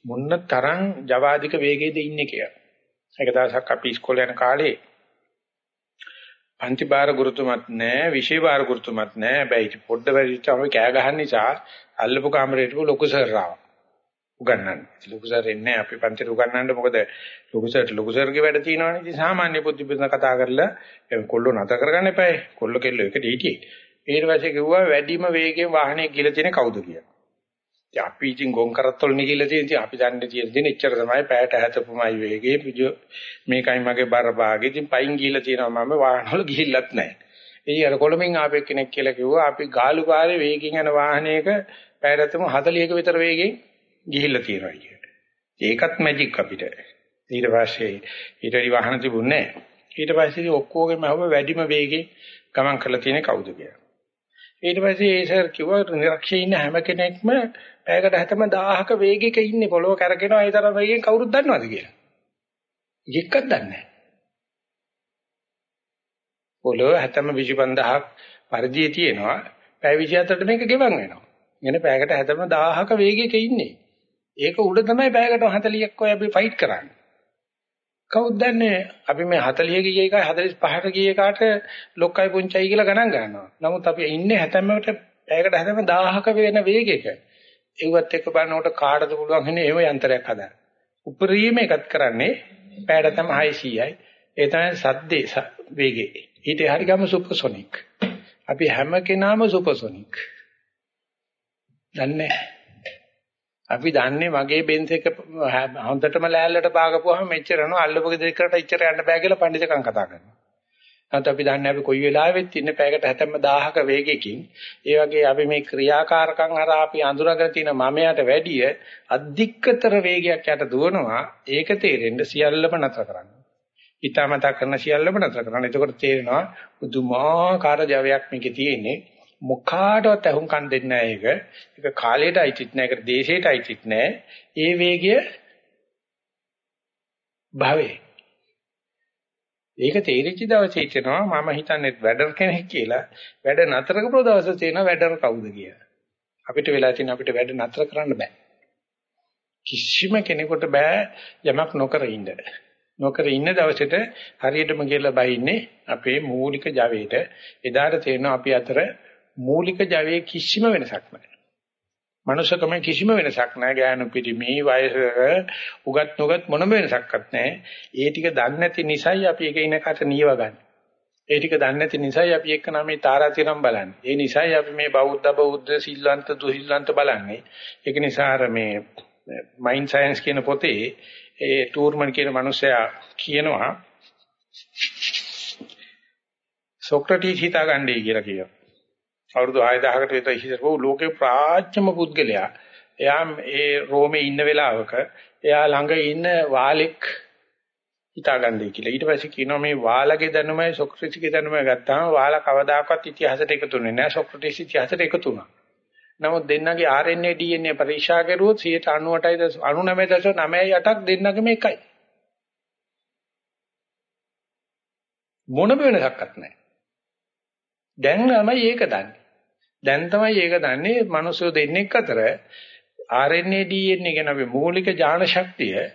මොන්න තරම් ජවාදික වේගයේද ඉන්නේ කියලා. ඒක දවසක් අපි ඉස්කෝලේ යන කාලේ පන්ති බාර ගුරුතුමත් නැහැ, විෂය බාර ගුරුතුමත් නැහැ. හැබැයි පොඩ්ඩ වැඩිට අපි කෑ ගහන නිසා අල්ලපු කාමරේට ලොකු සර් ආවා. උගන්වන්න. ලොකු සර් එන්නේ අපි පන්තිට උගන්වන්න මොකද ලොකු සර්ට ලොකු සර්ගේ වැඩ තියෙනවනේ. ඉතින් සාමාන්‍ය බුද්ධි බින්ද කතා කරලා කොල්ලෝ නැතර කරගන්න එපායි. කොල්ල කෙල්ල එකට හිටියේ. ඊට පස්සේ කිව්වා වැඩිම වේගයෙන් වාහනේ ගිහලා තියෙන කවුද කියලා. ඉතින් අපි ඉතින් ගොන් කරත්තොල් නිගිල්ල තියෙන ඉතින් අපි දන්නේ තියෙන දේ එච්චර තමයි පැයට හැතපුමයි වේගේ පිජු මේකයි මගේ බර භාගෙ ඉතින් පයින් ගිහිල්ලා තියෙනවා මම වාහනවල ගිහිල්ලත් නැහැ. ඉතින් අර කොළඹින් ආපෙ කෙනෙක් කියලා කිව්වා අපි ගාලු පාරේ වේගෙන් යන වාහනයක පැයටම 40ක විතර වේගෙන් ගිහිල්ලා තියෙනවා කියලා. ඒකත් මැජික් අපිට. ඊට පස්සේ ඊට වැඩි වාහන තිබුණේ නැහැ. ඊට පස්සේ ඔක්කොගෙම අහුව වැඩිම වේගෙන් ගමන් කරලා තියෙන්නේ කවුද කියලා. ඊට පස්සේ ඒ සර් කිව්වා නිරක්ෂයේ ඉන්න හැම කෙනෙක්ම පැයකට හැතම 1000ක වේගයක ඉන්නේ පොළොව කරකිනවා ඒ තරම් වේගෙන් කවුරුත් දන්නවද කියලා. එක්කත් දන්නේ නැහැ. පොළොව හැතම 25000ක් පරිධියේ තියෙනවා. පැය 24ට මේක ගෙවන් වෙනවා. එන පැයකට හැතම 1000ක වේගයක ඉන්නේ. ඒක උඩ තමයි පැයකට 40ක් ඔය අපි ෆයිට් කරන්නේ. කවුද දන්නේ අපි මේ 40 ගිය එකයි 45ට ගිය එකට ලොක්කයි පුංචයි කියලා ගණන් ගන්නවා. නමුත් අපි ඉන්නේ හැතැම්මකට පැයකට හැතැම්ම 1000ක වෙන වේගයක. ඒවත් එක්ක බලනකොට කාටද පුළුවන් වෙන්නේ එහෙම යන්ත්‍රයක් හදන්න. උපරිම එකත් කරන්නේ පැයට තම 600යි. ඒ තමයි සද්දේ වේගය. ඊට හරි ගම සුපර්සොනික්. අපි හැම කෙනාම සුපර්සොනික්. දන්නේ අපි දන්නේ මගේ බෙන්ස් එක හොඳටම ලෑල්ලට පාගපුවාම මෙච්චර යනවා අල්ලපු ගෙදරකට ඉච්චර යන්න බෑ කියලා පඬිතුකම් කතා කරනවා. නැත්නම් අපි දන්නේ අපි කොයි වෙලාවෙත් ඉන්නේ පැයකට 7000ක වේගයකින්. ඒ වගේ අපි මේ ක්‍රියාකාරකම් හරහා අපි අඳුරගෙන තියෙන මමයට වැඩිය අධික්කතර වේගයක් යට දුවනවා. ඒක තේරෙන්න සියල්ලම නතර කරන්න. ඊටමතා කරන සියල්ලම නතර කරන්න. එතකොට තේරෙනවා පුදුමාකාර ජවයක් මේකේ තියෙන්නේ. මොකාටවත් අහුම්කම් දෙන්නේ නැහැ ඒක. ඒක කාලයට අයිතිත් නැහැ. ඒකට දේශයට අයිතිත් නැහැ. ඒ වේගය භවයේ ඒක තේරිච්ච දවසේ හිතෙනවා මම හිතන්නේ වැඩර් කෙනෙක් කියලා. වැඩ නතර කරපු දවසේ තේනවා වැඩර් කවුද කියලා. අපිට වෙලා තියෙන අපිට වැඩ නතර කරන්න බෑ. කිසිම කෙනෙකුට බෑ යමක් නොකර ඉන්න. නොකර ඉන්න දවසට හරියටම කියලා බයින්නේ අපේ මූලික ජවයට. එදාට තේරෙනවා අපි අතර මූලික ජවයේ කිසිම වෙනසක් නැහැ. මනුෂකම කිසිම වෙනසක් නැහැ. ගෑනු පිරිමි වයස උගත් නොගත් මොනම වෙනසක්වත් නැහැ. ඒ ටික දන්නේ නැති නිසායි අපි එක ඉනකට නියව ගන්න. ඒ ටික දන්නේ නැති නිසායි අපි එක්ක නම් මේ තාරාතිරම් බලන්නේ. ඒ නිසායි අපි මේ බෞද්ධ බෞද්ධ සිල්වන්ත දුහිල්වන්ත බලන්නේ. ඒක නිසා අර මේ මයින්ඩ් සයන්ස් කියන පොතේ ඒ ටූර්මන් කියන මිනිසයා කියනවා සොක්‍රටිස් හිතාගන්නයි කියලා කියනවා. අවුරුදු 6000කට විතර හිටපු ලෝකේ ප්‍රාච්‍යම පුද්ගලයා. එයා ඒ රෝමේ ඉන්න වෙලාවක එයා ළඟ ඉන්න වාලෙක් හිතාගන්නයි කියලා. ඊට පස්සේ කියනවා මේ වාලගේ දැනුමයි සොක්‍රටිස්ගේ දැනුමයි ගත්තාම වාලා කවදාකවත් ඉතිහාසයට එකතු වෙන්නේ නැහැ. සොක්‍රටිස් ඉතිහාසයට එකතු වුණා. නමුත් දෙන්නගේ RNA DNA පරීක්ෂා කරුවොත් 98යි 99.98ක් දෙන්නගේම එකයි. මොනම වෙනසක්වත් නැහැ. දැන් තමයි ඒක දන්නේ. දැන් තමයි ඒක දන්නේ මිනිස්සු දෙන්නෙක් අතර RNA DNA කියන අපේ මූලික ඥාන ශක්තිය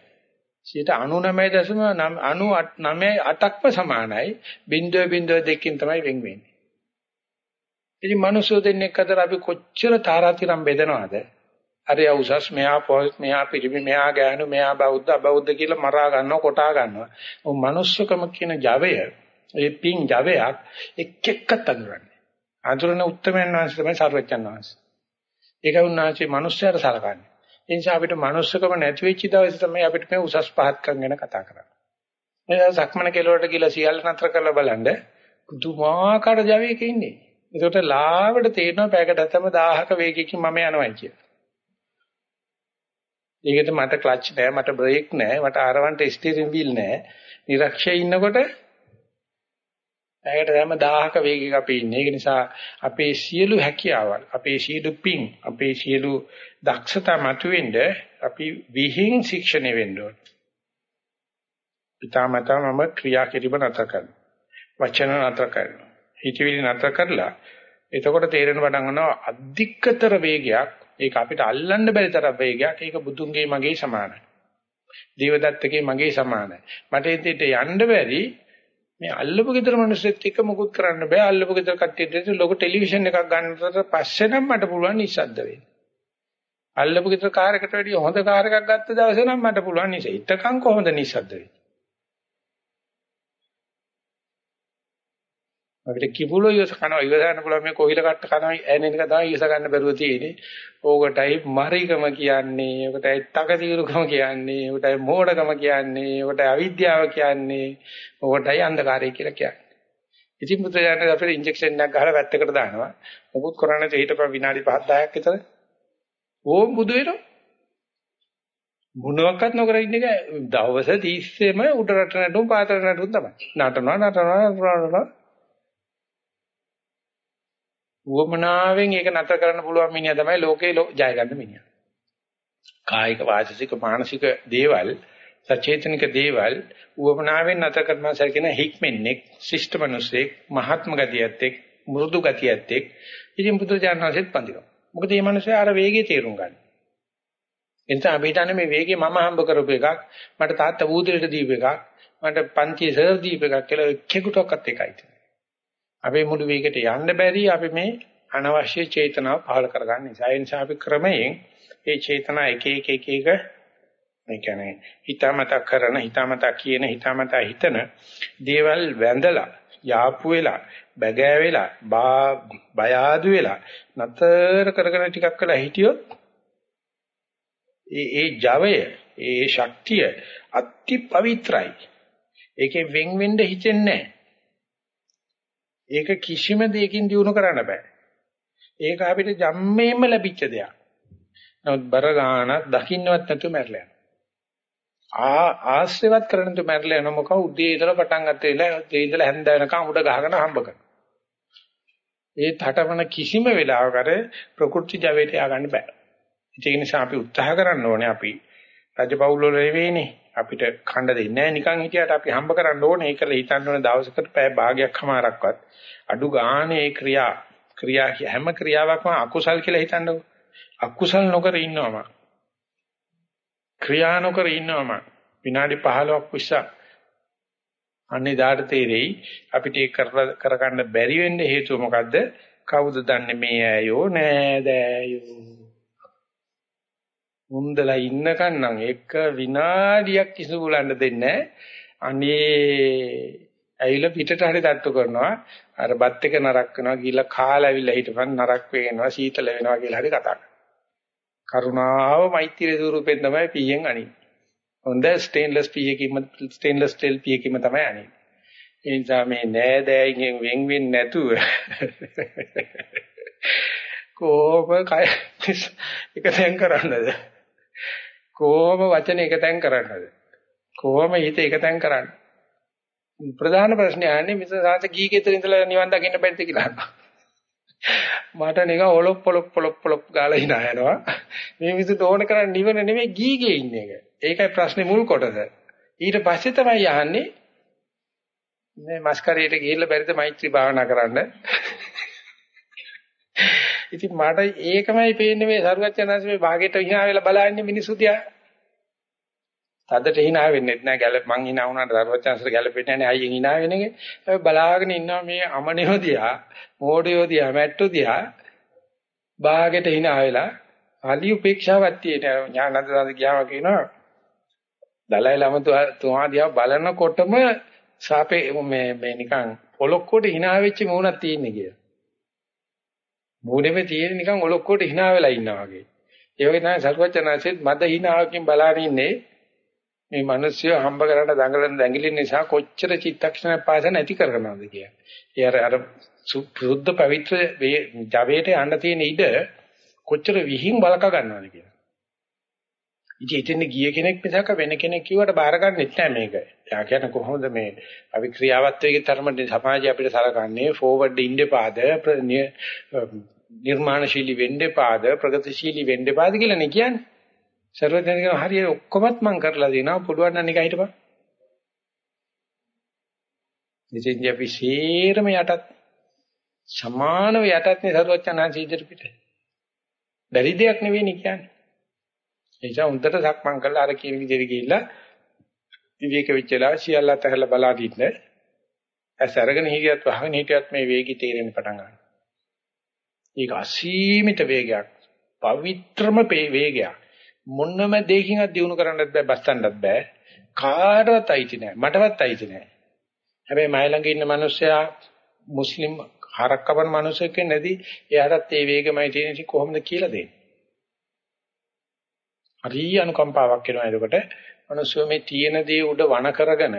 99.98ක්ම සමානයි බිඳුව බිඳුව දෙකකින් තමයි වෙන් වෙන්නේ. ඉතින් මිනිස්සු දෙන්නෙක් අතර අපි කොච්චර තාරාතිරම් බෙදනවද? අර උසස් මෙහා පොස් මෙහා පිරිමි මෙහා ගෑනු මෙහා බෞද්ධ අබෞද්ධ කියලා මරා ගන්නවා කොටා ගන්නවා. ඔව් මනුස්සකම කියන ජවය ඒ පිං ජවයක් එක් එක්කත් අඳුරන්නේ. අඳුරන උත්තරමයන් වහන්සේ තමයි සර්වඥන් වහන්සේ. ඒකයි උන්වහන්සේ මිනිස්සයාට සලකන්නේ. ඒ නිසා අපිට මනුස්සකම නැති වෙච්ච දවසේ තමයි අපිට මේ උසස් පහත්කම් ගැන කතා කරන්නේ. එයා සක්මන කෙලවරට ගිහලා සියල්ල නතර කරලා බලන්න පුදුමාකාර ජවයක ඉන්නේ. ඒකට ලාවට තේරෙනවා පැයකට තම 1000ක වේගයකින් මම යනවායි කියලා. ඒකට මට ක්ලච් නෑ මට බ්‍රේක් නෑ මට ආරවන්ට ස්ටියරින් වීල් නෑ. නිරක්ෂයේ ඉන්නකොට පැයකට තම 1000ක වේගයක අපි ඉන්නේ. ඒක නිසා අපේ සියලු හැකියාවල්, අපේ සියලු පිං, අපේ සියලු දක්ෂතා මතුවෙන්න අපි විහිං ශික්ෂණය වෙන්න ඕනේ. පිටාමතා මම ක්‍රියා කිරීම නතර කරනවා. වචන නතර කරනවා. හිතවිලි නතර කරලා එතකොට තේරෙන පටන් ගන්නවා අධිකතර වේගයක් ඒක අපිට අල්ලන්න බැරි තරම් වේගයක් ඒක බුදුන්ගේ මගේ සමානයි. දේවදත්තගේ මගේ සමානයි. මට ඉතින් යන්න බැරි මේ අල්ලපු ගෙදර මිනිස්සුත් එක්ක මොකුත් කරන්න බෑ අල්ලපු ගෙදර කට්ටියට ලොකු ටෙලිවිෂන් එකක් ගන්නකොට පස්සේ නම් මට පුළුවන් නිස්සද්ද වෙන්න. අල්ලපු ගෙදර කාර් එකට වැඩිය හොඳ කාර් එකක් ගත්ත දවසේ නම් මට පුළුවන් නිසෙ. ඉතකම් කොහොමද නිස්සද්ද වෙන්නේ? අපිට කිපුලෝ ඉවස කනවා ඉවසන්න පුළුවන් මේ කොහිල කට්ට කනවා ඇනෙන එක තමයි ඉවස ගන්න බැරුව තියෙන්නේ. ඕකටයි මරිකම කියන්නේ, ඕකටයි තකතිරුකම කියන්නේ, ඕකටයි මෝඩකම කියන්නේ, ඕකටයි අවිද්‍යාව කියන්නේ, ඕකටයි අන්ධකාරය කියලා කියන්නේ. ඉතින් පුත්‍රයන්ට අපිට ඉන්ජෙක්ෂන් එකක් ගහලා වැත්තකට දානවා. මොකුත් කරන්නේ නැති හිටපන් විනාඩි 5 10ක් විතර. ඕම් බුදු වෙනවා. මොනවත් නොකර ඉන්න එක දවස් 30ෙම උඩ රට නටුම් පාතර නටුම් තමයි. නටනවා නටනවා නටනවා උවමනාවෙන් ඒක නතර කරන්න පුළුවන් මිනිහා තමයි ලෝකේ ජය ගන්න මිනිහා. කායික වාචික මානසික දේවල් සචේතනික දේවල් උවමනාවෙන් නතර කරනවා කියන හික්මෙන්නේ ශිෂ්ට මිනිසෙක් මහත්ම ගතියත් මෘදු ගතියත් එක් ඉතින් බුදුජානනාසෙත් පන්දිනවා. මොකද මේ මිනිස්සයා අර වේගය තේරුම් ගන්න. එනිසා අපි හිතන්නේ මේ වේගය මම හම්බ කරපු එකක් මට තාත්තා වූදිරට දීපු එකක් මට පන්තියේ සර් දීපු එකක් කියලා එක්කෙකුටවත් එකයි. අපේ මුළු වේගයට යන්න බැරි අපි මේ අනවශ්‍ය චේතනාව පහළ කරගන්න නිසා. ඒ නිසා අපි ක්‍රමයෙන් ඒ චේතනා එක එක එක එක මේ කියන්නේ හිතාමතා කරන හිතාමතා කියන හිතාමතා හිතන දේවල් වැඳලා යාපු වෙලා බැගෑ වෙලා බය ආදු වෙලා නතර කරගෙන ටිකක් වෙලා හිටියොත් ඒ ඒ ජවය ඒ ශක්තිය අති පවිත්‍රායි ඒකෙන් වෙන් වෙන්න හිතෙන්නේ නැහැ. ඒක කිසිම දෙයකින් දිනු කරන්න බෑ. ඒක අපිට ජම්මේම ලැබිච්ච දෙයක්. නමුත් බර ගන්න දකින්නවත් නැතුව මැරලා යනවා. ආ ආශ්‍රේවත් කරන්න තු මැරලා යන මොකක් උදේ ඉඳලා පටන් ගත්තේ ඉලා ඒ ඉඳලා හැන්ද වෙනකම් උඩ ගහගෙන හම්බ කරනවා. ඒ තටමන කිසිම වෙලාවක අර ප්‍රකෘති ජවයට ය아가න්න බෑ. ඒක නිසා අපි උත්සාහ කරන්න ඕනේ අපි රජපෞල් වල නෙවෙයිනේ අපිට ඛණ්ඩ දෙන්නේ නැහැ. නිකන් හිටියට අපි හම්බ කරන්න ඕනේ. ඒකල හිතන්න ඕනේ දවසකට පැය භාගයක් හමාරක්වත්. අඩු ගානේ ඒ ක්‍රියා ක්‍රියා හැම ක්‍රියාවක්ම අකුසල් කියලා හිතන්නකො. අකුසල් නොකර ඉන්නවම. ක්‍රියා නොකර ඉන්නවම. විනාඩි 15ක් විශ්සා අන්නේ දාට තේරෙයි. අපිට ඒක කරගන්න බැරි වෙන්න හේතුව මොකද්ද? කවුද දන්නේ මේ ඇයෝ? නෑදෑයෝ මුන්දලා ඉන්නකන් නම් එක විනාඩියක් කිසු බුලන්න දෙන්නේ අනේ ඇවිල්ලා පිටට හරි තට්ටු කරනවා. අර බත් එක නරක් වෙනවා ගිහලා කාලා ඇවිල්ලා හිටපන් නරක් වෙනවා සීතල වෙනවා කියලා හරි කතා කරුණාව මෛත්‍රී ස්වරූපෙන් තමයි පීයෙන් අනින්නේ. හොඳ ස්ටේන්ලස් පීයකින්ම ස්ටේන්ලස් ස්ටීල් පීයකින්ම තමයි අනින්නේ. ඒ නිසා මේ නෑදෑයින් වෙන් වෙන්නේ නැතුව [laughs] කොහොම කය එක තැන් කරන්නද? කොහොම වචන එකතෙන් කරන්නද? කොහොම හිත එකතෙන් කරන්නේ? ප්‍රධාන ප්‍රශ්නේ ආන්නේ මිස සාත ගී ගෙදර ඉඳලා නිවන් දකින්න බැරිද කියලා. මට නිකන් ඔලොප් පොලොප් පොලොප් පොලොප් ගාලා hina යනවා. මේ විදිහට ඕන කරන්නේ නිවන නෙමෙයි ගීගේ ඉන්න එක. ඒකයි ප්‍රශ්නේ මුල් කොටස. ඊට පස්සේ තමයි යහන්නේ මේ මස්කරේට ගිහිල්ලා බැරිද මෛත්‍රී භාවනා කරන්න. ඉතින් මට ඒකමයි පේන්නේ මේ සරුවචනanse මේ භාගයට hina වෙලා බලන්නේ මිනිස්සු දිහා. තදට hina වෙන්නේ නැහැ ගැල මං hina වුණාට සරුවචනanse ගැලපෙන්නේ නැහැ අයියෙන් hina වෙන එක. ඒ බලාගෙන ඉන්නවා මේ අමනියෝ දිහා, මෝඩයෝ දිහා, මැට්ටෝ දිහා භාගයට hina වෙලා අලි උපේක්ෂාවක් තියෙන ඥානන්ද සාද කියනවා කියනවා දලයි ළම තුමා දිහා බලනකොටම සාපේ මේ මේ නිකන් පොලොක්කොට hina වෙච්ච මූණක් තියෙන්නේ කියලා. මූණෙම තියෙන නිකන් ඔලොක්කොට hina වෙලා ඉන්නා වගේ. ඒ වගේ තමයි සරුවචනාංශෙත් මද hinaවකින් බලාගෙන ඉන්නේ මේ මිනිස්සු හම්බ කරලා දඟලන දඟලින් නිසා කොච්චර චිත්තක්ෂණ පාස නැති කරනවද කියන්නේ. ඒ අර අර සුද්ධ පවිත්‍ර ජවයට යන්න තියෙන ඉඩ කොච්චර විහිං බලක ගන්නවද කියලා. ඉතින් එතෙන් ගිය කෙනෙක් මිසක වෙන කෙනෙක් කිව්වට බාරගන්නෙත් නැහැ මේක. යා කියන්නේ කොහොමද මේ අපි ක්‍රියාවත් වේගේ තරමට සමාජය අපිට සලකන්නේ ෆෝවර්ඩ් ඉන්ඩපාද නිර්මාණශීලී වෙන්නපාද ප්‍රගතිශීලී වෙන්නපාද කියලා නේ කියන්නේ. සර්වඥයන් කියන හරිය ඔක්කොමත් මම කරලා දෙනවා පුළුවන් නම් නිකන් හිටපන්. ඉතින් අපි සීරම යටත් සමානව යටත් නේ සර්වඥාන්සේ ඉදිරිපිට. බැරි දෙයක් නෙවෙයි කියන්නේ. ඒ නිසා උන්ට සක්මන් කරලා අර කියන විදිහට ගිහිල්ලා විවේක වෙච්ච වෙලාව සියල්ල අතහැරලා බලාගෙන ඉන්න. ඇස් අරගෙන හිටියත් වහගෙන හිටියත් මේ වේගي තේරෙන්න පටන් ගන්නවා. ඒක අසීමිත වේගයක්. පවිත්‍රම වේගයක්. මොන්නම දෙයකින්වත් දිනු කරන්නත් බෑ, බස්සන්නත් බෑ. කාටවත් අයිති නෑ. මටවත් අයිති නෑ. හැබැයි මයි ළඟ ඉන්න මිනිස්සයා මුස්ලිම් හරක් කපන මිනිසෙක් නැති එයාටත් ඒ වේගමයි තියෙන ඉතින් කොහොමද කියලා දෙන්නේ. හරි අනුකම්පාවක් එනවා එතකොට මිනිස්සු මේ තියෙන දේ උඩ වණ කරගෙන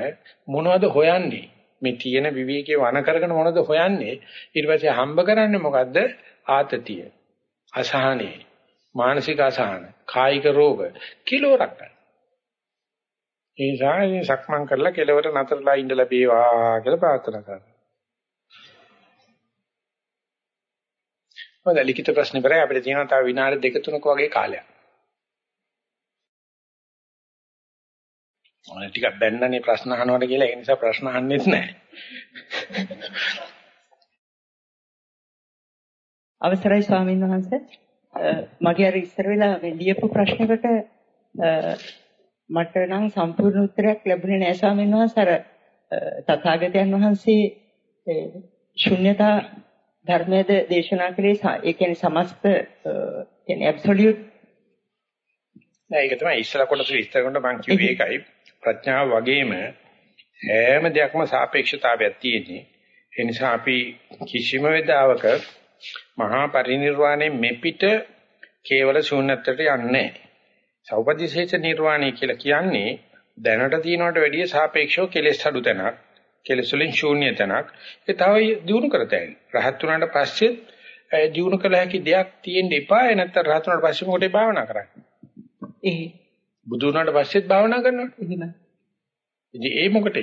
මොනවද හොයන්නේ? මේ තියෙන විවේකේ වණ කරගෙන මොනවද හොයන්නේ? ඊට පස්සේ හම්බ කරන්නේ මොකද්ද? ආතතිය. අසහනේ. මානසික අසහන, කායික රෝග කිලෝරක් ගන්න. ඒ නිසා මේ සක්මන් කරලා කෙලවර නතරලා ඉඳ ලැබේවා කියලා ප්‍රාර්ථනා කරනවා. මොකද ලිඛිත ප්‍රශ්න කරේ අපිට තියෙනවා තව විනාඩි දෙක තුනක වගේ කාලයක්. ඔය ටිකක් බැන්නනේ ප්‍රශ්න අහනවට කියලා ඒ නිසා ප්‍රශ්න අහන්නෙත් නැහැ. අවසරයි ස්වාමීන් වහන්සේ. මගේ අර ඉස්සර වෙලා ලියපු ප්‍රශ්නකට මට නම් සම්පූර්ණ උත්තරයක් ලැබුණේ නැහැ ස්වාමීන් වහන්සේ. අර තථාගතයන් වහන්සේ ශුන්‍යතා ධර්මයේද දේශනා කළේ ඒ කියන්නේ සමස්ත කියන්නේ ඇබ්සොලියුට් නෑ ඒක තමයි ඉස්සලා කොටස විස්තර කරනකොට මම කිව්වේ ඒකයි ප්‍රඥාව වගේම හැම දෙයක්ම සාපේක්ෂතාවයක් තියෙන්නේ ඒ නිසා අපි කිසිම වෙලාවක මහා පරිනිර්වාණය මෙපිට කේවල ශූන්‍යත්වයට යන්නේ නැහැ. සෞපදිශේෂ නිර්වාණය කියලා කියන්නේ දැනට තියෙනවට වැඩිය සාපේක්ෂව කෙලෙස් අඩු තැනක්. කෙලෙස් වලින් ශූන්‍ය තැනක්. ඒ තව දිනු කරතයි. රහත් වුණාට පස්සේ දිනු කළ හැකි දෙයක් තියෙන්න එපා. නැත්නම් රහත් වුණාට පස්සේ මොකටද භාවනා කරන්නේ? එහේ. බුදු වුණාට පස්සෙත් භාවනා කරනවා. එහෙම. ඉතින් ඒ මොකටද?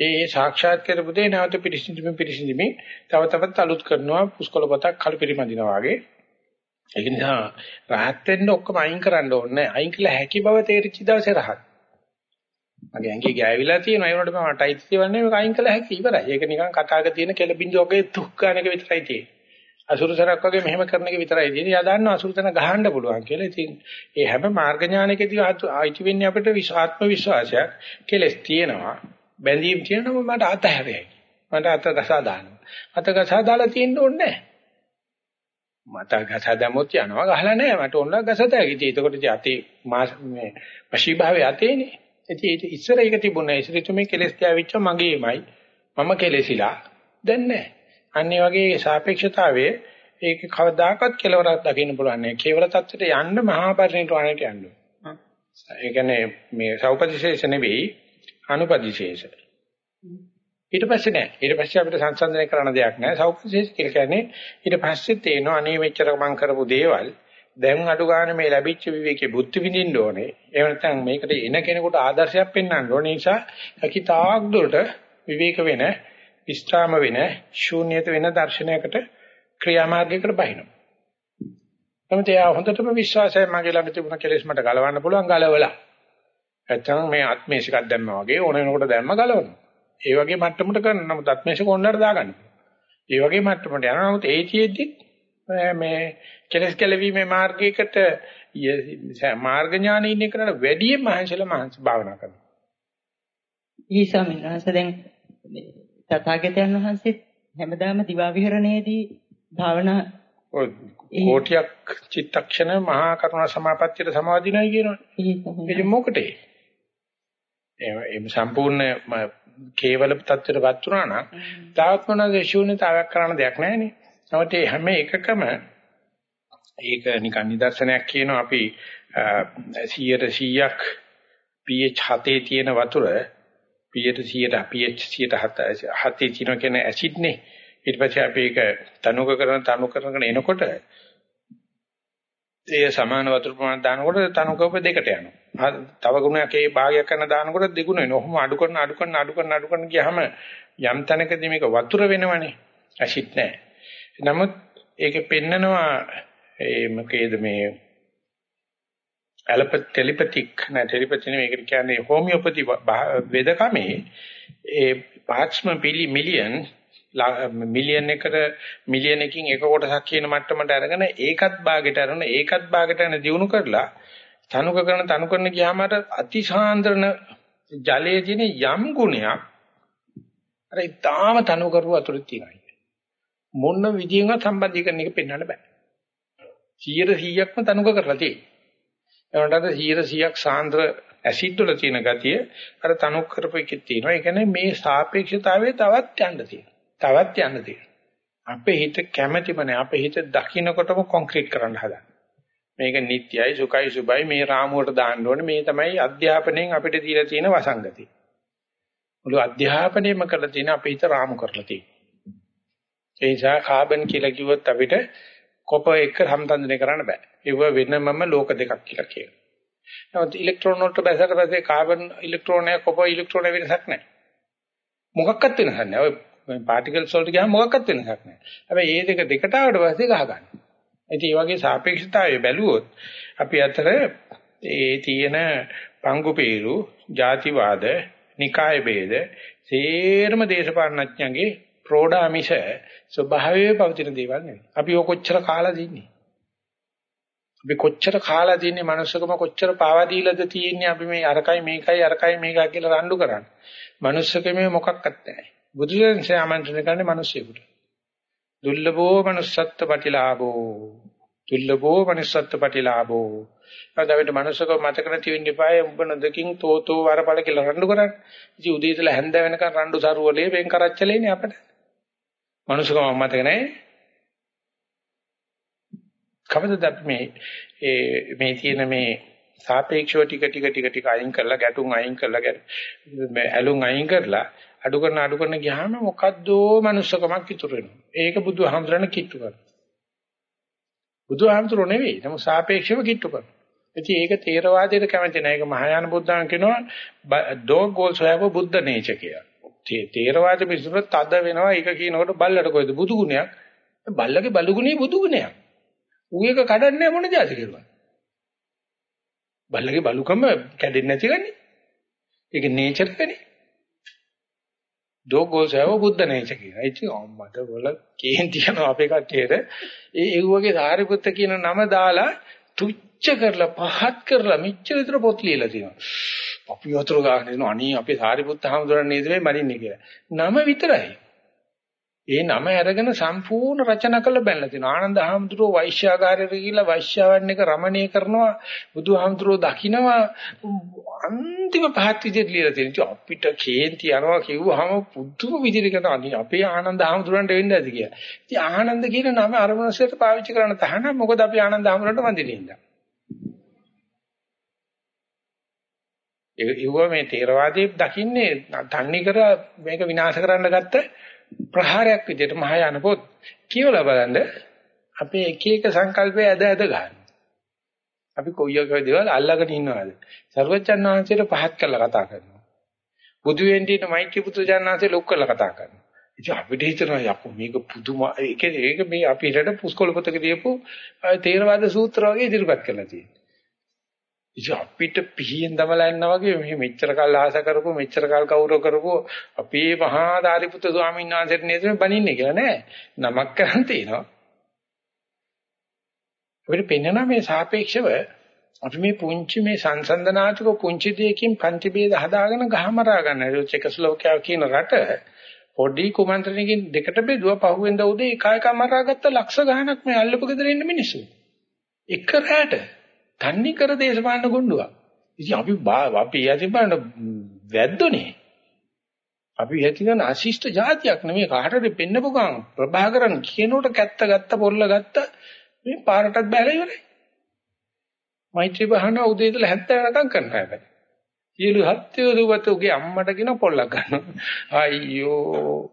ඒ සාක්ෂාත් කරපු දේ නැවත පිරිසිදුමින් පිරිසිදුමින් තව තවත් අලුත් කරනවා පුස්කොළ පොතක් කළු පිරිමදිනවා වගේ. ඒක නිසා rahat වෙන්න ඔක්කොම අයින් කරන්න ඕනේ. අයින් කළ හැකි බව තේරිච්ච දවසේ rahat. මගේ ඇඟේ ගෑවිලා තියෙනවා ඒ වුණාට මම ටයිට් කියවන්නේ මේක අයින් කළ හැකි ඉවරයි. ඒක නිකන් කතාවක තියෙන කෙල බින්දුවකේ තුක්කාන එක විතරයි තියෙන්නේ. අසුරසරක් වගේ මෙහෙම කරන එක විතරයි තියෙන්නේ. යා දන්නවා අසුරසන ගහන්න පුළුවන් කියලා. ඉතින් ඒ හැම මාර්ග ඥානයකදී ආයිති වෙන්නේ අපිට විශ්වාත්ම විශ්වාසයක්. කෙලස් තියෙනවා. බැඳීම් තියෙනවා මට අතහැරෙයි. මට අත ගසා දානවා. අත ගසා දාලා තියෙන්න ඕනේ මට ගසා දැම්මොත් යනවා ගහලා නැහැ. මට ඕන ගසතයි. ඉතින් ඒකකොට ඉතින් අතේ මේ වශීභාවයේ අතේනේ. ඉතින් ඒක ඉස්සර ඒක තිබුණා. ඉස්සර තුමේ කෙලස් තියාවිච්ච මගේමයි. මම කෙලෙසිලා. දැන් නැහැ. අන්න වගේ සාපේක්ෂතාවයේ ඒක කවදාකවත් කෙලවරක් දකින්න පුළුවන් නෑ. කේවල தත්ත්වයට යන්න මහා පරිණිරවාණයට යන්න. ඒ කියන්නේ මේ සෞපදිශේෂ නෙවෙයි අනුපදිශේෂ. ඊට පස්සේ නෑ. ඊට පස්සේ අපිට සංසන්දනය කරන්න දෙයක් නෑ. සෞපදිශේෂ කියලා කියන්නේ ඊට පස්සේ තේනවා අනේ මෙච්චර මම කරපු දේවල් දැන් අඩු ගන්න මේ ලැබිච්ච විවේකේ බුද්ධ විඳින්න ඕනේ. එහෙම නැත්නම් මේකට එන කෙනෙකුට ආදර්ශයක් පෙන්වන්න ඕනේ. නිසා අකිතාක් දුරට විවේක වෙන, විස්්‍රාම වෙන, ශූන්‍යත වෙන දර්ශනයකට ක්‍රියාමාර්ගයකට බහිනවා. නමුත් එයා හොඳටම විශ්වාසයි මගේ ළඟ තිබුණ කෙලෙස් මට ගලවන්න පුළුවන් ගලවලා. නැත්තම් මේ ආත්මේශිකක් දැම්මා වගේ ඕන වෙනකොට දැම්ම ගලවනවා. ඒ වගේ මට්ටමකට කරන නමුත් ආත්මේශික ඕනලට දාගන්න. ඒ වගේ මට්ටමකට යනවා නමුත් ඒ චේද්දි මේ කෙලස් කැලවීමේ මාර්ගයකට මාර්ග ඥානෙ ඉන්න එකට වැඩිය මහන්සිලා මහන්සි භාවනා කරනවා. ඊ ස්වාමීන් වහන්සේ දැන් තථාගතයන් වහන්සේ හැමදාම දිවා විහරණයේදී භාවනා කෝටියක් චිත්තක්ෂණ මහා කරුණා සමාපත්තියට සමාදිනයි කියනවනේ. ඒක මොකටේ? එහෙම සම්පූර්ණ කේවල තත්ත්වයටපත් වුණා නම් තාවත් මොනවාද ශූන්‍යතාවයක් කරන්න දෙයක් නැහැ නේ. නමුත් මේ හැම එකකම ඒක නිකන් නිදර්ශනයක් කියනවා අපි 100ට 100ක් pH 7 තියෙන වතුර pH 100 pH 107 7 තියෙන කියන්නේ ඇසිඩ් නේ. ඊට පස්සේ අපි ඒක තනුක කරන තනු කරගෙන එනකොට ඒ සමාන වතුර ප්‍රමාණය දානකොට තනුකෝප දෙකට යනවා. තව ගුණයක් ඒ භාගයක් කරන දානකොට දෙගුණ වෙනවා. ඔහොම අඩු කරන අඩු කරන අඩු කරන අඩු කරන ගියාම යම් තැනකදී මේක වතුර වෙනවනේ. ඇසිඩ් නැහැ. නමුත් ඒකේ පෙන්නනවා ඒ මොකේද මේ ඇලප ටෙලිපැතික් නෑ ටෙලිපැති නෙවෙයි ඒකට කියන්නේ හෝමියෝපති වේදකමේ ඒ පාර්ට්ස්ම පිලි මිලියන් මිලියන් එකට මිලියන් එකකින් එක කොටසක් කියන මට්ටමට අරගෙන ඒකත් භාගයට අරගෙන ඒකත් භාගයට යන දිනු කරලා තනුක කරන තනු කරන ගියාම අතිශාන්ද්‍රන ජලයේ තියෙන යම් ගුණයක් අර ඊටාම තනු කරුව අතුරු තියෙනවා. මොන විදියෙන්වත් සම්බන්ධීකරණ එක පෙන්වන්න බෑ. 100%ක්ම තනුක කරලා තියෙනවා ඒකට 100%ක් සාන්ද්‍ර ඇසිඩ් වල තියෙන ගතිය අර තනුක් කරපු එකේ තියෙනවා ඒ කියන්නේ මේ සාපේක්ෂතාවයේ තවත් යන්න තියෙනවා තවත් යන්න තියෙනවා. අපේ හිත කැමැතිම නැහැ. අපේ හිත දකින්නකොටම කොන්ක්‍රීට් කරන්න හදන. මේක නිට්යයි සුඛයි සුබයි මේ රාමුවට දාන්න ඕනේ. මේ තමයි අධ්‍යාපනයෙන් අපිට දීලා තියෙන වසංගතිය. මුළු අධ්‍යාපනයම කරලා තියෙන අපේ හිත රාමු කරලා තියෙනවා. ඒ නිසා කාබන් කියලා කිව්වොත් අපිට කොප එක සම්බන්ධනය කරන්න බෑ. ඒව වෙනමම ලෝක දෙකක් කියලා කියනවා. නමුත් ඉලෙක්ට්‍රෝන වලට බැසට පස්සේ කාබන් ඉලෙක්ට්‍රෝනය කොප ඉලෙක්ට්‍රෝන වෙනසක් නැහැ. මොකක්වත් වෙනසක් නැහැ. ඔය පාටිකල්ස් වලට ගියාම මොකක්වත් වෙනසක් නැහැ. හැබැයි මේ දෙක දෙකට ආවට පස්සේ ගහ ගන්න. ඉතින් මේ වගේ සාපේක්ෂතාවය බැලුවොත් අපි අතර ඒ තියෙන පංගුපේරු, ಜಾතිවාද, නිකාය ભેද, සේරම දේශපාලනඥයන්ගේ ප්‍රෝඩාමිෂ ස්වභාවයේ පවතින දේවල් නෙවෙයි. අපි ඔය කොච්චර කාලා දින්නේ. අපි කොච්චර කාලා දින්නේ මනුස්සකම කොච්චර පාවා දීලාද තියෙන්නේ අපි මේ අරකයි මේකයි අරකයි මේකයි කියලා රණ්ඩු කරන්නේ. මනුස්සකමේ මොකක්වත් නැහැ. බුදුසෙන්සේ ආමන්ත්‍රණය කරන්නේ මිනිස්සුෙකුට. දුර්ලභෝ manussත්ත්ව ප්‍රතිලාභෝ. දුර්ලභෝ manussත්ත්ව ප්‍රතිලාභෝ. අදවිත මනුස්සකව මතක නැති වෙන්න එපාය උඹ නොදකින් තෝතෝ වරපල කියලා රණ්ඩු කරන්නේ. ඉතින් උදේ ඉඳලා හැන්ද වෙනකන් රණ්ඩු සරුවලේ වෙන් කරච්චලේනේ අපිට. මනුස්සකම මතක නැහැ. කවදද මේ මේ තියෙන මේ සාපේක්ෂව ටික ටික ටික ටික අයින් කරලා ගැටුම් අයින් කරලා ඇලුම් අයින් කරලා අඩු කරන අඩු කරන ගියාම මොකද්දෝ මනුස්සකමක් ඉතුරු වෙනවා. ඒක බුදුහාමුදුරණ කිට්ටු කරනවා. බුදුහාමුදුරෝ නෙවෙයි. නමුත් සාපේක්ෂව කිට්ටු කරනවා. ඉතින් ඒක තේරවාදයට කැමති නැහැ. ඒක මහායාන බුද්ධාන් කියනවා dog also have a buddha nature කියලා. තේරවාද මිනිස්සුන්ට තද වෙනවා. ඒක කියනකොට බල්ලට කොයිද බුදු ගුණයක්? බල්ලගේ බලු ගුණේ බුදු ගුණයක්. ඌ එක කඩන්නේ මොන જાති කරුවා. බල්ලගේ බලුකම කැඩෙන්නේ නැති ගන්නේ. ඒක නේචර් එකනේ. දෝගෝස් හැව බුද්ධ නේච කියලා. ඉතින් අම්මට වල කේන්ති යනවා අපේ කට්ටියට. ඒ එව්වගේ සාරිපුත්ත කියන නම දාලා තුච්ච කරලා පහත් කරලා මෙච්චර විතර පොත් ලියලා තියෙනවා. අපි වතුර ගන්න දෙනවා. අනේ අපේ සාරිපුත්ත හාමුදුරන් නේද මේ මනින්නේ කියලා. නම විතරයි. ඒ නම අරගෙන සම්පූර්ණ රචනා කරලා බැලලා තිනවා. ආනන්ද හාමුදුරුව වෛශ්‍යාගාරයට ගිහිල්ලා වෛශ්‍යාවන් එක රමණීය කරනවා. බුදුහාමුදුරුව දකින්නවා අන්තිම පහත් විදිහට ලියලා තියෙනවා. අපිට කේන්ති යනවා කිව්වහම පුදුම විදිහට කරනවා. අපේ ආනන්ද හාමුදුරන්ට වෙන්න ඇති කියලා. ඉතින් ආනන්ද කියන නම අරමුණසෙට පාවිච්චි කරන්න තහනම් මොකද අපි ආනන්ද හාමුදුරන්ට වඳින්නේ ඉඳලා. ඒව මේ තේරවාදී දකින්නේ තන්නේ කර මේක විනාශ කරන්න ගත්ත ප්‍රහාරයක් විදිහට මහායාන පොත් කියවලා බලන්න අපේ එක එක සංකල්පය ඇද ඇද ගන්න. අපි කොයියක දේවල් අල්ලගෙන ඉන්නවද? සර්වචන් වහන්සේට පහත් කරලා කතා කරනවා. බුදු වෙන්ටිට මෛත්‍රී පුත්‍ර ජානනාංශේ ලොක් කරලා කතා කරනවා. ඉතින් අපිට හිතනවා යකෝ මේක පුදුම ඒක ඒක මේ අපි රට පුස්කොළ පොතක දීපු තේරවාද සූත්‍ර වගේ ඉදිරිපත් කරලා තියෙනවා. ඉතින් අපිට පිහියෙන් දමලා යනවා වගේ මෙහි මෙච්චර කල් ආස කරපු මෙච්චර කල් කවුරු කරපු අපේ මහා ධාරිපුත්‍ර ස්වාමීන් වහන්සේට නේද මේ බණින්නේ කියලා නෑ. නමක් කරන් තිනවා අපිට පෙන්වනවා මේ සාපේක්ෂව අපි මේ පුංචි මේ සංසන්දනාත්මක පුංචි දෙයකින් පන්ති ભેද හදාගෙන ගහමරා ගන්න. චෙකස්ලෝකියාව කියන රට පොඩි කුමන්ත්‍රණයකින් දෙකට බෙදුවා පහුවෙන්ද උදේ එක එක මරාගත්ත ලක්ෂ ගණනක් මේ අල්ලපු ගෙදර ඉන්න මිනිස්සු. එක රැට. තන්නේ කර දේශපාලන ගොණ්ඩුවක්. ඉතින් අපි අපි යටි බලන්න වැද්දෝනේ. අපි හිතන අශිෂ්ට જાතියක් නෙමෙයි කාටද පෙන්නපු ගමන් ප්‍රභාකරන් කියනකොට කැත්ත ගත්ත පොල්ල ගත්ත මේ පාරටත් බැලලා ඉවරයි. මෛත්‍රී බහන උදේ ඉඳලා 70 වෙනකම් කරනවා හැබැයි. සියලු සත්‍ය දුවතුගේ අම්මට කියන පොල්ලක් ගන්නවා. අයියෝ.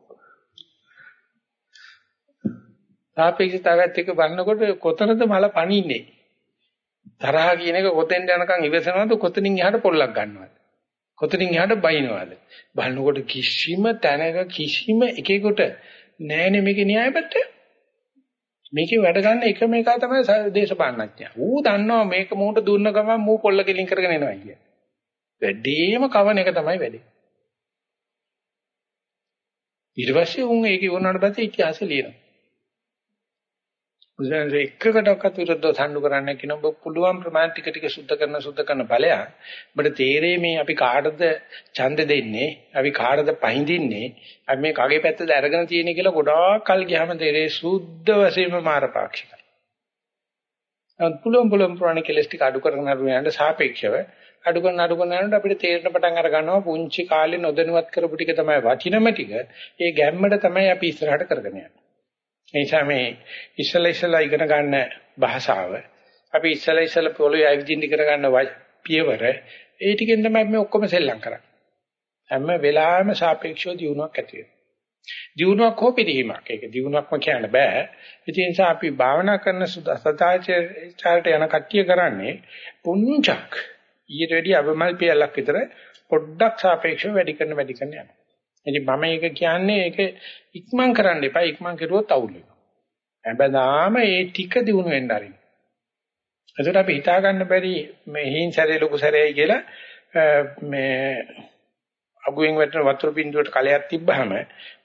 සාපේක්ෂතාවයත් එක්ක බලනකොට කොතනද මල පණින්නේ? තරහ කියන එක කොතෙන්ද යනකම් ඉවසනවද කොතනින් එහාට පොල්ලක් ගන්නවද? කොතනින් එහාට බයිනවද? බලනකොට කිසිම තැනක කිසිම එකෙකුට නෑනේ මේකේ න්‍යායපත්‍ය. මේකේ වැඩ ගන්න එකම එක තමයි දේශපාලනඥයා. ඌ දන්නවා මේක මූට දුන්න ගමන් මූ පොල්ල කෙලින් කරගෙන එනවා කිය. වැඩිම කවන එක තමයි වැඩේ. ඊට පස්සේ උන් ඒක ඉවරනාට පස්සේ ඉතිහාසය ලියනවා. බුදුරජාණන් එකකටවත් විරුද්ධව සම්ඩු කරන්න කියන ඔබ පුළුවන් ප්‍රමාණ ටික ටික සුද්ධ කරන සුද්ධ කරන ඵලයක්. ඔබට තේරෙයි මේ අපි කාටද ඡන්ද දෙන්නේ? අපි කාටද පහඳින්නේ? අපි මේ කගේ පැත්තද අරගෙන තියෙන්නේ කියලා ගොඩාක් කල් ගියාම තේරෙයි සුද්ධ වශයෙන්ම මාරපාක්ෂිකයි. නමුත් පුළුවන් පුළුවන් ප්‍රාණ කෙලස් ටික අඩු කරගෙන යනට සාපේක්ෂව අඩු කරන අඩු කරන යනකොට අපිට තේරෙන පටන් අර ගන්නවා පුංචි කාලේ නොදැනුවත් කරපු ටික තමයි වචිනම ටික. ඒ ගැම්මඩ තමයි අපි ඉස්සරහට කරගෙන යන්නේ. ඒ නිසා මේ ඉස්සලා ඉස්සලා ඉගෙන ගන්න භාෂාව අපි ඉස්සලා ඉස්සලා පොළොවේ ඇවිදින්න ඉගෙන ගන්න පියවර ඒ ටිකෙන් තමයි මේ ඔක්කොම සෙල්ලම් කරන්නේ. හැම වෙලාවෙම සාපේක්ෂව දියුණුවක් ඇති වෙනවා. දියුණුවක් හෝ පිළිහිමක්. ඒක දියුණුවක්ම කියන්න බෑ. ඒ නිසා අපි භාවනා කරන සදාචාරයට යන කට්ටිය කරන්නේ පුංචක් ඊට වැඩි අවමල් පියලක් විතර පොඩ්ඩක් සාපේක්ෂව වැඩි කරන වැඩි කරන යනවා. ඉතින් මම ඒක කියන්නේ ඒක ඉක්මන් කරන්න එපා. ඉක්මන් කරුවොත් අවුල් වෙනවා. හැබැයිම මේ ටික දිනු වෙන්න ආරින්. එතකොට අපි හිතා ගන්න බැරි මේ හීන් සැරේ ලොකු සැරේයි කියලා මේ අගුවෙන් වැටෙන වතුර බින්දුවට කලයක් තිබ්බහම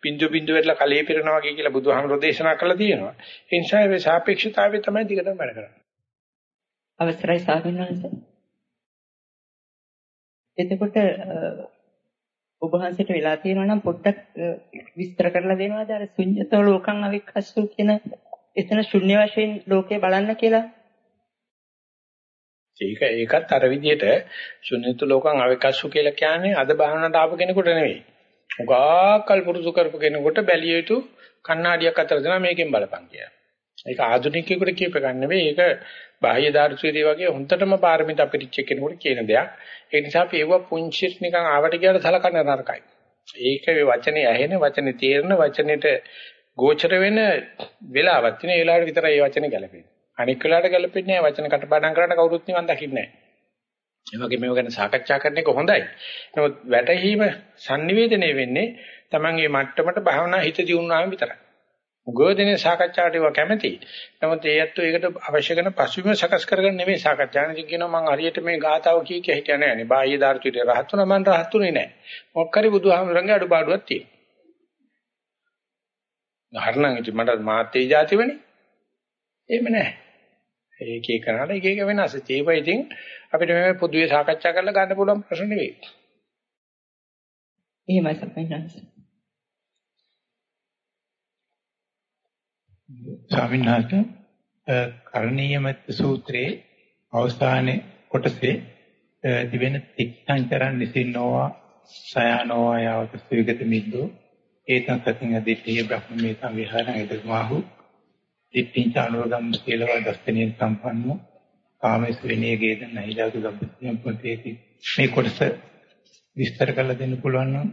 බින්දු බින්දු වෙట్లా කලයේ පිරෙනවා වගේ කියලා බුදුහාමුදුරෝ දේශනා කළා තියෙනවා. ඒ නිසා මේ සාපේක්ෂතාවය තමයි දිගටම වැඩ කරන්නේ. අවසරයි ස්වාමීන් වහන්සේ. එතකොට ඔබ වහන්සේට වෙලා තියෙනවා නම් පොඩ්ඩක් විස්තර කරලා දෙනවාද අර ශුන්‍යතෝ ලෝකං අවික්ඛස්සු කියන එතන ශුන්‍ය වශයෙන් ලෝකේ බලන්න කියලා ඒක ඒකත් අර විදිහට ශුන්‍යත ලෝකං අවික්ඛස්සු කියලා කියන්නේ අද භාවනාවට ආපු කෙනෙකුට නෙවෙයි. උගාකල් පුරුදු කරපු කෙනෙකුට බැලිය යුතු කණ්ණාඩියක් අතර දෙනවා මේකෙන් බලපං කියලා. ඒක ආධුනිකයෙකුට කියප ගන්න නෙවෙයි ඒක බාහ්‍ය දාර්ශනිකය වගේ හොන්තටම පාරමිත අපිරිච්ච කෙනෙකුට කියන දෙයක්. ඒ නිසා අපි ඒව පුංචි නිකන් ආවට කියලා සලකන්න නරකයි. ඒක වචනේ ඇහෙන වචනේ තේරෙන වචනෙට ගෝචර වෙන වෙලාවක් තියෙන ඒ වෙලාවට විතරයි මේ වචනේ ගැලපෙන්නේ. අනික් වෙලාවට ගැලපෙන්නේ නැහැ වචන කටපාඩම් කරන්න කවුරුත් නිවන් දකින්නේ නැහැ. ඒ වගේ මේව ගැන සාකච්ඡා කරන එක හොඳයි. නමුත් වැටහීම sannivedanaya වෙන්නේ Taman මේ මට්ටමට භාවනා හිත දියුණුවාම විතරයි. උගෝදෙනේ සාකච්ඡාවට ඒවා කැමති. නමුත් ඒ ඇත්තෝ ඒකට අවශ්‍ය කරන පසුබිම සකස් කරගන්න නෙමෙයි සාකච්ඡානදී කියනවා මම හරියට මේ ගාතාව කී කිය හිටියා නෑ නේ. බාහ්‍ය ධාර්තුවේ රහත් වුණා මම රහත් වුණේ නෑ. මොකක් හරි බුදුහාමුදුරන්ගේ අඩුපාඩුවක් තියෙනවා. හරණන් ඉතින් මට මාතේ જાතිවනේ. එහෙම නෑ. ඒක එක කරාට එක එක වෙනස්. ඒක ඉතින් අපිට මේ පොදුවේ සාකච්ඡා කරලා ගන්න පුළුවන් ප්‍රශ්න නෙවෙයි. එහෙමයි සම්පූර්ණයි. ස්වාමීන් වහන්සේ කරණීයමත් සූත්‍රයේ අවසානයේ කොටසේ දිවෙන තික්ඛංචරන් නිසින්නෝවා සයනෝවා යවත සවිගත මිද්දෝ ඒතං සතින් අදිට්ඨිය බ්‍රහ්මමේතං විහාරං එදස්මාහු දිට්ඨිං චානෝගම් සීලව දස්තනිය සම්පන්නෝ කාමේශ විනය ගේද නැහිලාතු ගබ්බතියම් පොතේති මේ කොටස විස්තර කරලා දෙන්න පුළුවන් නම්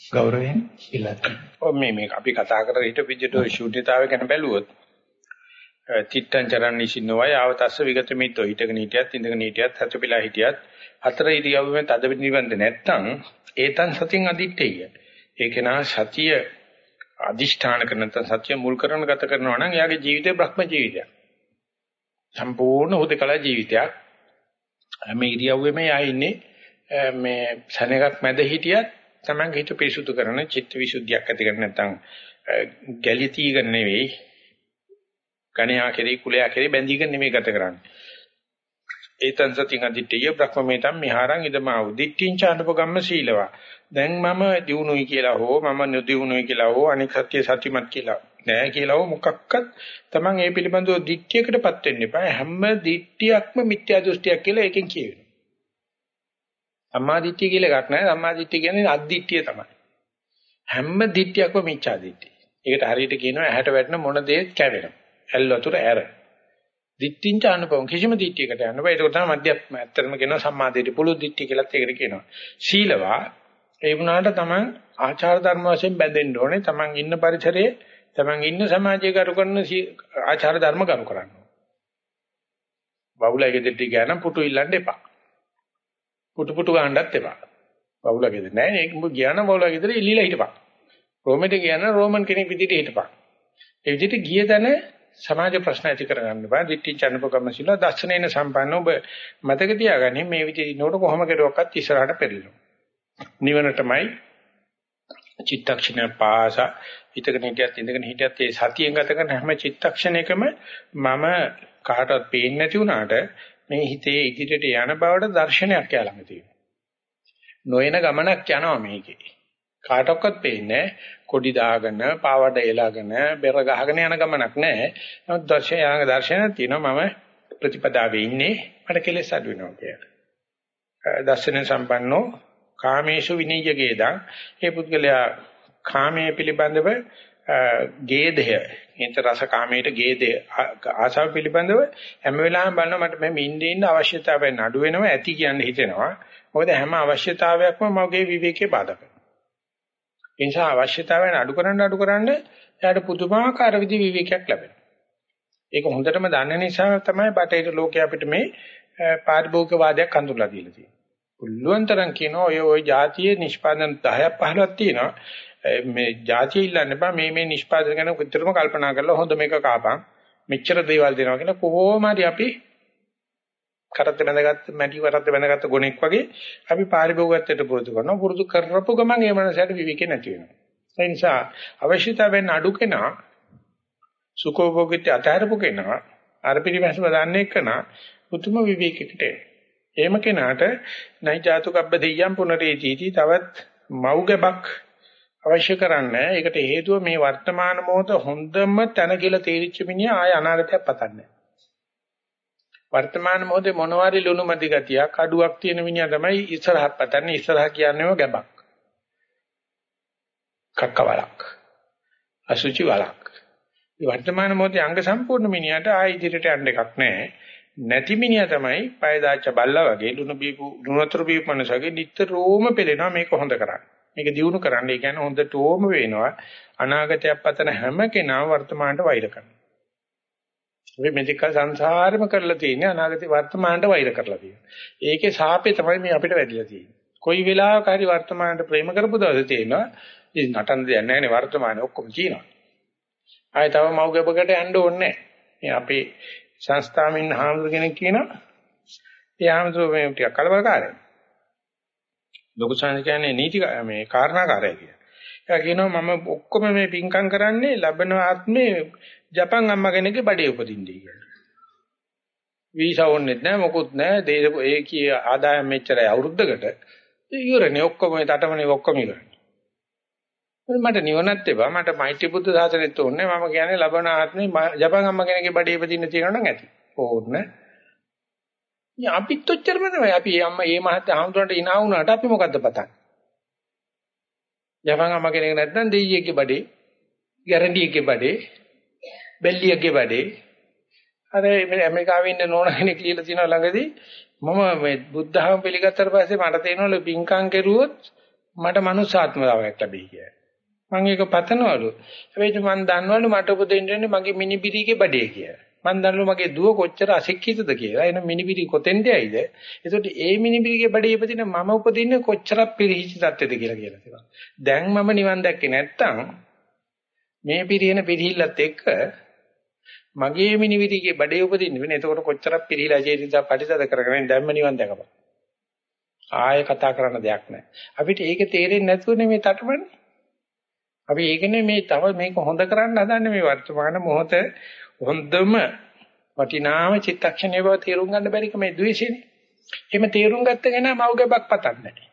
ගෞරවයෙන් ඉල්ලා තියෙනවා. මේ මේක අපි කතා කරලා හිට විදිහට ශූන්‍යතාවය ගැන බැලුවොත් තිත්තං චරණ නිසින්නවය ආවතස්ස විගත මිත්‍රෝ හිටගෙන හිටියත් ඉඳගෙන හිටියත් හතපිලා හිටියත් හතර ඉරියව්වෙම තද නිවන්ද නැත්තම් ඒතන් සතින් අදිත්තේය. ඒක නා සතිය අදිෂ්ඨාන කරන නැත්නම් සත්‍ය මුල් කරගෙන ගත කරනවා නම් එයාගේ ජීවිතේ බ්‍රහ්ම ජීවිතයක්. සම්පූර්ණ හුදකලා ජීවිතයක්. මේ ඉරියව්වෙම එයා ඉන්නේ මේ සෙනගක් මැද හිටියත් තමන්ගේ හිත පිරිසුදු කරන චිත්ත විසුද්ධියක් ඇති කර නැත්නම් ගැලිතීගෙන නෙවෙයි ගණයා කෙරේ කුලයා කෙරේ බැඳීගෙන නෙමෙයි ගත කරන්නේ. ඒතං සතිං අදිට්ඨිය බ්‍රහ්මමේතම් මිහාරං ඉදමාවු දිට්ඨිං චානපගම්ම සීලවා. දැන් මම දිනුනුයි කියලා හෝ මම නොදිනුනුයි කියලා හෝ අනික් සත්‍ය සත්‍යමත් කියලා නෑ කියලා හෝ මොකක්වත් Taman ඒ පිළිබඳව දිට්ඨියකටපත් වෙන්න එපා. හැම දිට්ඨියක්ම මිත්‍යා දෘෂ්ටියක් කියලා එකෙන් කියවෙනවා. සම්මාදිට්ඨිය කියලා එකක් නැහැ. සම්මාදිට්ඨිය කියන්නේ අද්දිට්ඨිය තමයි. හැම දිට්ඨියක්ම මිච්ඡා දිට්ඨිය. ඒකට හරියට කියනවා ඇහැට වැටෙන මොන දේත් කැවෙනවා. ඇල් වතුර ඇර. දිට්ඨිංච අනුපවම් කිසිම දිට්ඨියකට යන්න බෑ. ඒක තමයි මධ්‍ය ඇත්තටම කියනවා සම්මාදිට පුළු දිට්ඨිය කියලාත් ඒකට කියනවා. සීලවා ඒ වුණාට තමන් ආචාර ධර්ම වශයෙන් බැඳෙන්න ඕනේ. තමන් ඉන්න පරිසරයේ තමන් ඉන්න සමාජය කරු කරන ආචාර ධර්ම කරු කරන්න ඕනේ. බවුලයි ගෙදරට ගියා නම් පුටු ඉල්ලන්න එපා. පුටු පුටු ගන්නත් එපා. බවුලා ගෙදර නෑ නේ. උඹ ගියා නම් බවුලා ගෙදර ඉල්ලීලා හිටපන්. රෝමෙට ගියා නම් රෝමන් කෙනෙක් විදිහට හිටපන්. ඒ විදිහට ගිය තැන සමාජ ප්‍රශ්න ඇති කරගන්න බෑ. දිට්ඨි චන්නපකම සිල දර්ශනේන සම්පන්න ඔබ මතක තියාගන්න මේ විදිහට නෝට කොහොම කෙරුවක්වත් ඉස්සරහට පෙරලෙනවා. නිවනටමයි චිත්තක්ෂණ පාස හිතගෙන හිටියත් ඉඳගෙන හිටියත් ඒ සතියෙන් ගත කරන හැම චිත්තක්ෂණයකම මම කාටවත් පේන්නේ නැති වුණාට මේ හිතේ ඉදිරියට යන බවට දර්ශනයක් යාළඟ තියෙනවා. නොයන ගමනක් යනවා මේකේ. කාටවත් පේන්නේ කොඩි දාගෙන, පාවඩ එලාගෙන, බෙර ගහගෙන යන ගමනක් නැහැ. නමුත් දර්ශනය යාළඟ දර්ශනයක් තියෙනවා මම ප්‍රතිපදාවේ ඉන්නේ මට කෙලෙස් අඩු වෙනවා කියලා. දර්ශන සම්පන්නෝ කාමේශු විනීයගේදා ඒ පුද්ගලයා කාමයේ පිළිබඳව ගේදය හිත රස කාමයට ගේදය ආශාව පිළිබඳව හැම වෙලාවෙම බලනවා මට මේ ඉන්නේ ඉන්න අවශ්‍යතාවයන් අඩු වෙනවා ඇති කියන්නේ හිතෙනවා. මොකද හැම අවශ්‍යතාවයක්ම මගේ විවේකේ බාධා කරනවා. ඒ නිසා අවශ්‍යතාවයන් අඩු කරන්න අඩු කරන්න එයාට පුදුමාකාර විදි විවේකයක් ලැබෙනවා. ඒක හොඳටම දන්න නිසා තමයි බටේට ලෝකයේ අපිට මේ පාරිභෝගික වාදයක් අඳුරලා දීලා තියෙන්නේ. පුළුවන් තරම් කියනවා ඔය ඔය જાතියේ නිෂ්පාදන 10ක් 15ක් තියෙනවා. මේ જાතිය ඉල්ලන්න එපා. මේ මේ නිෂ්පාදන ගැන විතරම කල්පනා කරලා හොඳ මේක කාපන්. මෙච්චර දේවල් දෙනවා කියන කොහොම හරි අපි කරත් බැඳගත්ත මැටි වරත් බැඳගත්ත ගොනෙක් වගේ අපි පාරිභෝගිකත්වයට පුරුදු කරනවා. පුරුදු කරපු ගමන් ඒ මනසට විවිකේ නැති වෙනවා. ඒ නිසා අවශ්‍යතාවෙන් අඩු කෙනා සුඛෝභෝගිත අතහැරපු කෙනා අර පිළිමැස්ම දන්නේ කෙනා උතුම් විවේකයකට එහෙම කෙනාට නයි ජාතුකබ්බ දෙයියම් පුනරේතිති තවත් මව්ගබක් අවශ්‍ය කරන්නේ. ඒකට හේතුව මේ වර්තමාන මොහොත හොඳම තැන කියලා තේරිච්ච මිනිහා ආය අනාගතයක් පතන්නේ. වර්තමාන මොහොතේ මොනවාරි ලුණු මැදි ගතියක් අඩුවක් තියෙන මිනිහා තමයි ඉස්සරහට පතන්නේ. ඉස්සරහ කියන්නේම ගැබක්. කක්කවලක්. අසුචි වලක්. මේ වර්තමාන මොහොතේ අංග සම්පූර්ණ මිනිහට ආය ඉදිරියට යන්න එකක් නැහැ. නැති මිනිහා තමයි පය දාච්ච බල්ලා වගේ ලුණු බීපු ලුණු වතුර බීපු මනසගේ නිතරම පෙළෙනවා මේක හොඳ කරන්නේ. මේක දිනු කරන්න. ඒ කියන්නේ හොඳට ඕම වෙනවා. අනාගතයක් පතන හැම කෙනාම වර්තමානට වෛර කරනවා. අපි මෙතික සංසාරෙම කරලා තියෙන්නේ අනාගතේ වර්තමානට වෛර කරලා තියෙනවා. ඒකේ සාපේ තමයි මේ අපිට වැඩිලා තියෙන්නේ. කොයි වෙලාවක හරි වර්තමානට ප්‍රේම කරපු දවසේ තියෙනවා. ඉතින් නටන්න දෙයක් නැහැ නේ වර්තමානේ ඔක්කොම කියනවා. ආයෙ තව මව්ගබකට යන්න ඕනේ නැහැ. අපේ සංස්ථාවෙන් හාමුදුර කෙනෙක් කියනවා. ඒ හාමුදුරුවෝ මේ ටිකක් කලබලකාරයි. ලොකු සංඝ කියන්නේ නීති මේ කාරණාකාරය කියලා. එයා කියනවා මම ඔක්කොම මේ පින්කම් කරන්නේ ලබන ආත්මේ ජපන් අම්මා කෙනෙක්ගේ බඩේ උපදින්නයි කියලා. වීසා ඕනෙත් නැහැ මොකුත් නැහැ දේශ ඒ කිය ආදායම් මෙච්චරයි අවුරුද්දකට ඉවරනේ ඔක්කොම මේ තටමනේ ඔක්කොම ඉවරනේ. මට නිවනත් එපා මට මෛත්‍රී බුද්ධ සාසනෙත් ඕනේ මම කියන්නේ ලබන ආත්මේ ජපන් අම්මා කෙනෙක්ගේ බඩේ උපදින්න තියෙනවා නම් ඇති. ඕනේ ඉතින් අපිත් ඔච්චරම තමයි. අපි අම්මා මේ මහත් හාමුදුරන්ට ඉනා වුණාට අපි මොකද්ද පතන්නේ? යපන් අම්මා කෙනෙක් නැත්නම් දෙයියෙක්ගේ බඩේ, ගැරන්ඩියෙක්ගේ බඩේ, බෙල්ලියෙක්ගේ බඩේ. අර ඇමරිකාවේ ඉන්න නෝන කෙනෙක් කියලා තියෙනවා ළඟදී මම මේ බුද්ධහම පිළිගත්තට පස්සේ මට තේරෙනවලු පින්කම් කෙරුවොත් මට මනුස්සාත්මතාවයක් ලැබෙයි කියලා. මම ඒක පතනවලු. හැබැයි මම දන්නවලු මට උපදින්නේ මගේ මිනිබිරිගේ බඩේ කියලා. මම දන්නලු මගේ දුව කොච්චර අශික්ෂිතද කියලා. එන මිනිබිරි කොතෙන්ද ඇයිද? ඒකට ඒ මිනිබිරිගේ බඩේ ඉපදින මම උපදින්නේ කොච්චරක් පිරිහිච්ච තත්ත්වෙද කියලා කියලා තියෙනවා. දැන් මම නිවන් දැක්කේ නැත්තම් මේ පිරිහෙන පිරිහිල්ලත් එක්ක මගේ මිනිබිරිගේ බඩේ උපදින්න වෙන. එතකොට කොච්චරක් පිරිහිලා ජීවිතය පරිසද කරගෙන දැම්ම නිවන් දැකපන්. ආයෙ කතා කරන්න දෙයක් නැහැ. අපිට ඒක තේරෙන්නේ නැතුවනේ මේ තටමන්නේ. අපි ඒකනේ මේ තව මේක හොඳ කරන්න හදන්නේ මේ වර්තමාන මොහොත හොඳම වටිනාම චිත්තක්ෂණය බව තේරුම් ගන්න බැරික මේ ද්වේෂෙනේ. එහෙම තේරුම් ගත්ත කෙනා මව්ගබක් පතන්නේ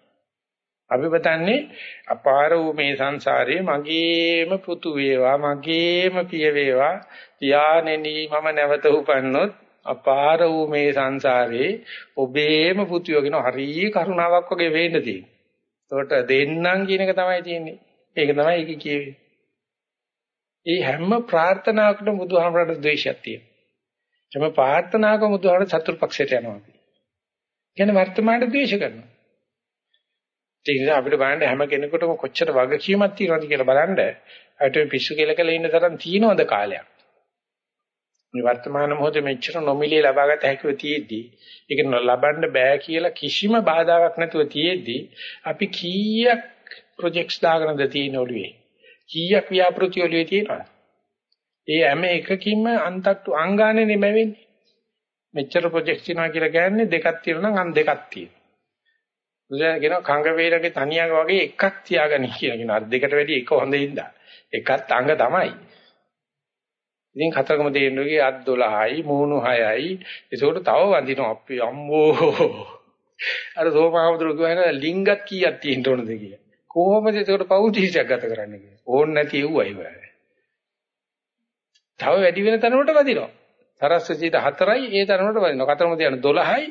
අපි පතන්නේ අපාර වූ මේ සංසාරේ මගේම පුතු වේවා මගේම පිය වේවා පියාණෙනි මම නැවත උපන්නොත් අපාර වූ මේ සංසාරේ ඔබේම පුතුයෝ කියන හරි කරුණාවක් වගේ වෙන්න තියෙනවා. ඒකට දෙන්නම් කියන එක තමයි තියෙන්නේ. ඒක තමයි ඒක කියෙන්නේ. ඒ හැම ප්‍රාර්ථනාවකටම බුදුහාමරට ද්වේෂයක් තියෙනවා. එම ප්‍රාර්ථනාක මුදුහාර චතුර්පක්ෂයට යනවා අපි. කියන්නේ වර්තමානයේ ද්වේෂ කරනවා. ඒ නිසා අපිට බලන්න හැම කෙනෙකුටම කොච්චර වගකීමක් තියෙනවද කියලා බලන්න අපිට පිස්සු කියලා කියලා ඉන්න තරම් තියෙනවද කාලයක්. මේ වර්තමාන මොහොතේ මෙච්චර නොමිලේ ලබාගත හැකිව තියෙද්දි ඒක ලබන්න බෑ කියලා කිසිම බාධාවක් නැතුව තියෙද්දි අපි කීයක් ප්‍රොජෙක්ට්ස් දාගෙනද තියෙන ඔළුවේ. කීයක් ව්‍යාපෘති ඔළුවේ තියෙනවද? ඒ හැම එකකින්ම අන්තට්ටු අංගානේ නෙමෙවෙන්නේ මෙච්චර ප්‍රොජෙක්ට් තියනවා කියලා කියන්නේ දෙකක් තියෙනවා නම් අන් දෙකක් තියෙනවා. බුදුන් කියනවා කංග වේලගේ තනියක වගේ එකක් තියාගනි කියලා කියනවා. අර දෙකට වැඩි එක හොඳින්ද එකත් අංග තමයි. ඉතින් කතරගම දෙන්නුගේ අත් 12යි මූණු 6යි ඒකට තව වඳිනවා අපි. අම්මෝ! අර සෝමාවතුරු කියනවා ලිංගත් කීයක් තියෙන්න ඕනද කියලා. කොහොමද ඒකට පෞද්ගලිකයක් ගත කරන්න කියලා? ඕන් නැති එව්වයි වල තව වැඩි වෙන තරමට වදිනවා. සරස්වතියට 4යි ඒ තරමට වදිනවා. කතරගම දෙන්න 12යි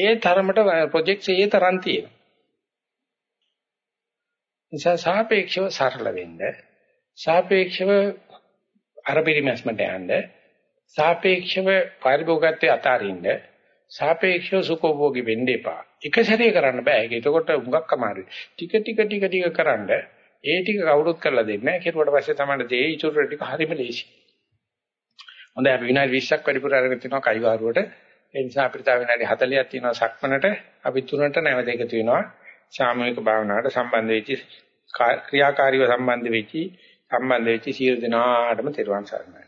ඒ තරමට ප්‍රොජෙක්ට්ස් ඒ තරම් තියෙනවා. නිසා සාපේක්ෂව සරල වෙන්න සාපේක්ෂව අර පරිමැස්මට යන්න සාපේක්ෂව පරිභෝගකත්වයේ අතාරින්න සාපේක්ෂව සුඛෝභෝගී වෙන්න එපා. එක සැරේ කරන්න බෑ. ඒක එතකොට හුඟක් අමාරුයි. ටික ටික ටික ටික කරන්න ඒ ටික කවුරුත් කරලා දෙන්නේ නැහැ. කෙරුවට පස්සේ තමයි තේ ඉතුරු ටික හරිම ලේසි. හොඳයි අපි විනාඩි 20ක් වැඩිපුර අරගෙන තිනවා කයිවාරුවට. ඒ නිසා අපිට තව විනාඩි 40ක් තියෙනවා සක්මනට. අපි තුනට නැවත එකතු වෙනවා. සාමූහික භාවනාවට සම්බන්ධ වෙච්ච ක්‍රියාකාරීව සම්බන්ධ වෙච්ච සම්බන්ධ වෙච්ච සියලු දෙනාටම තෙරුවන් සරණයි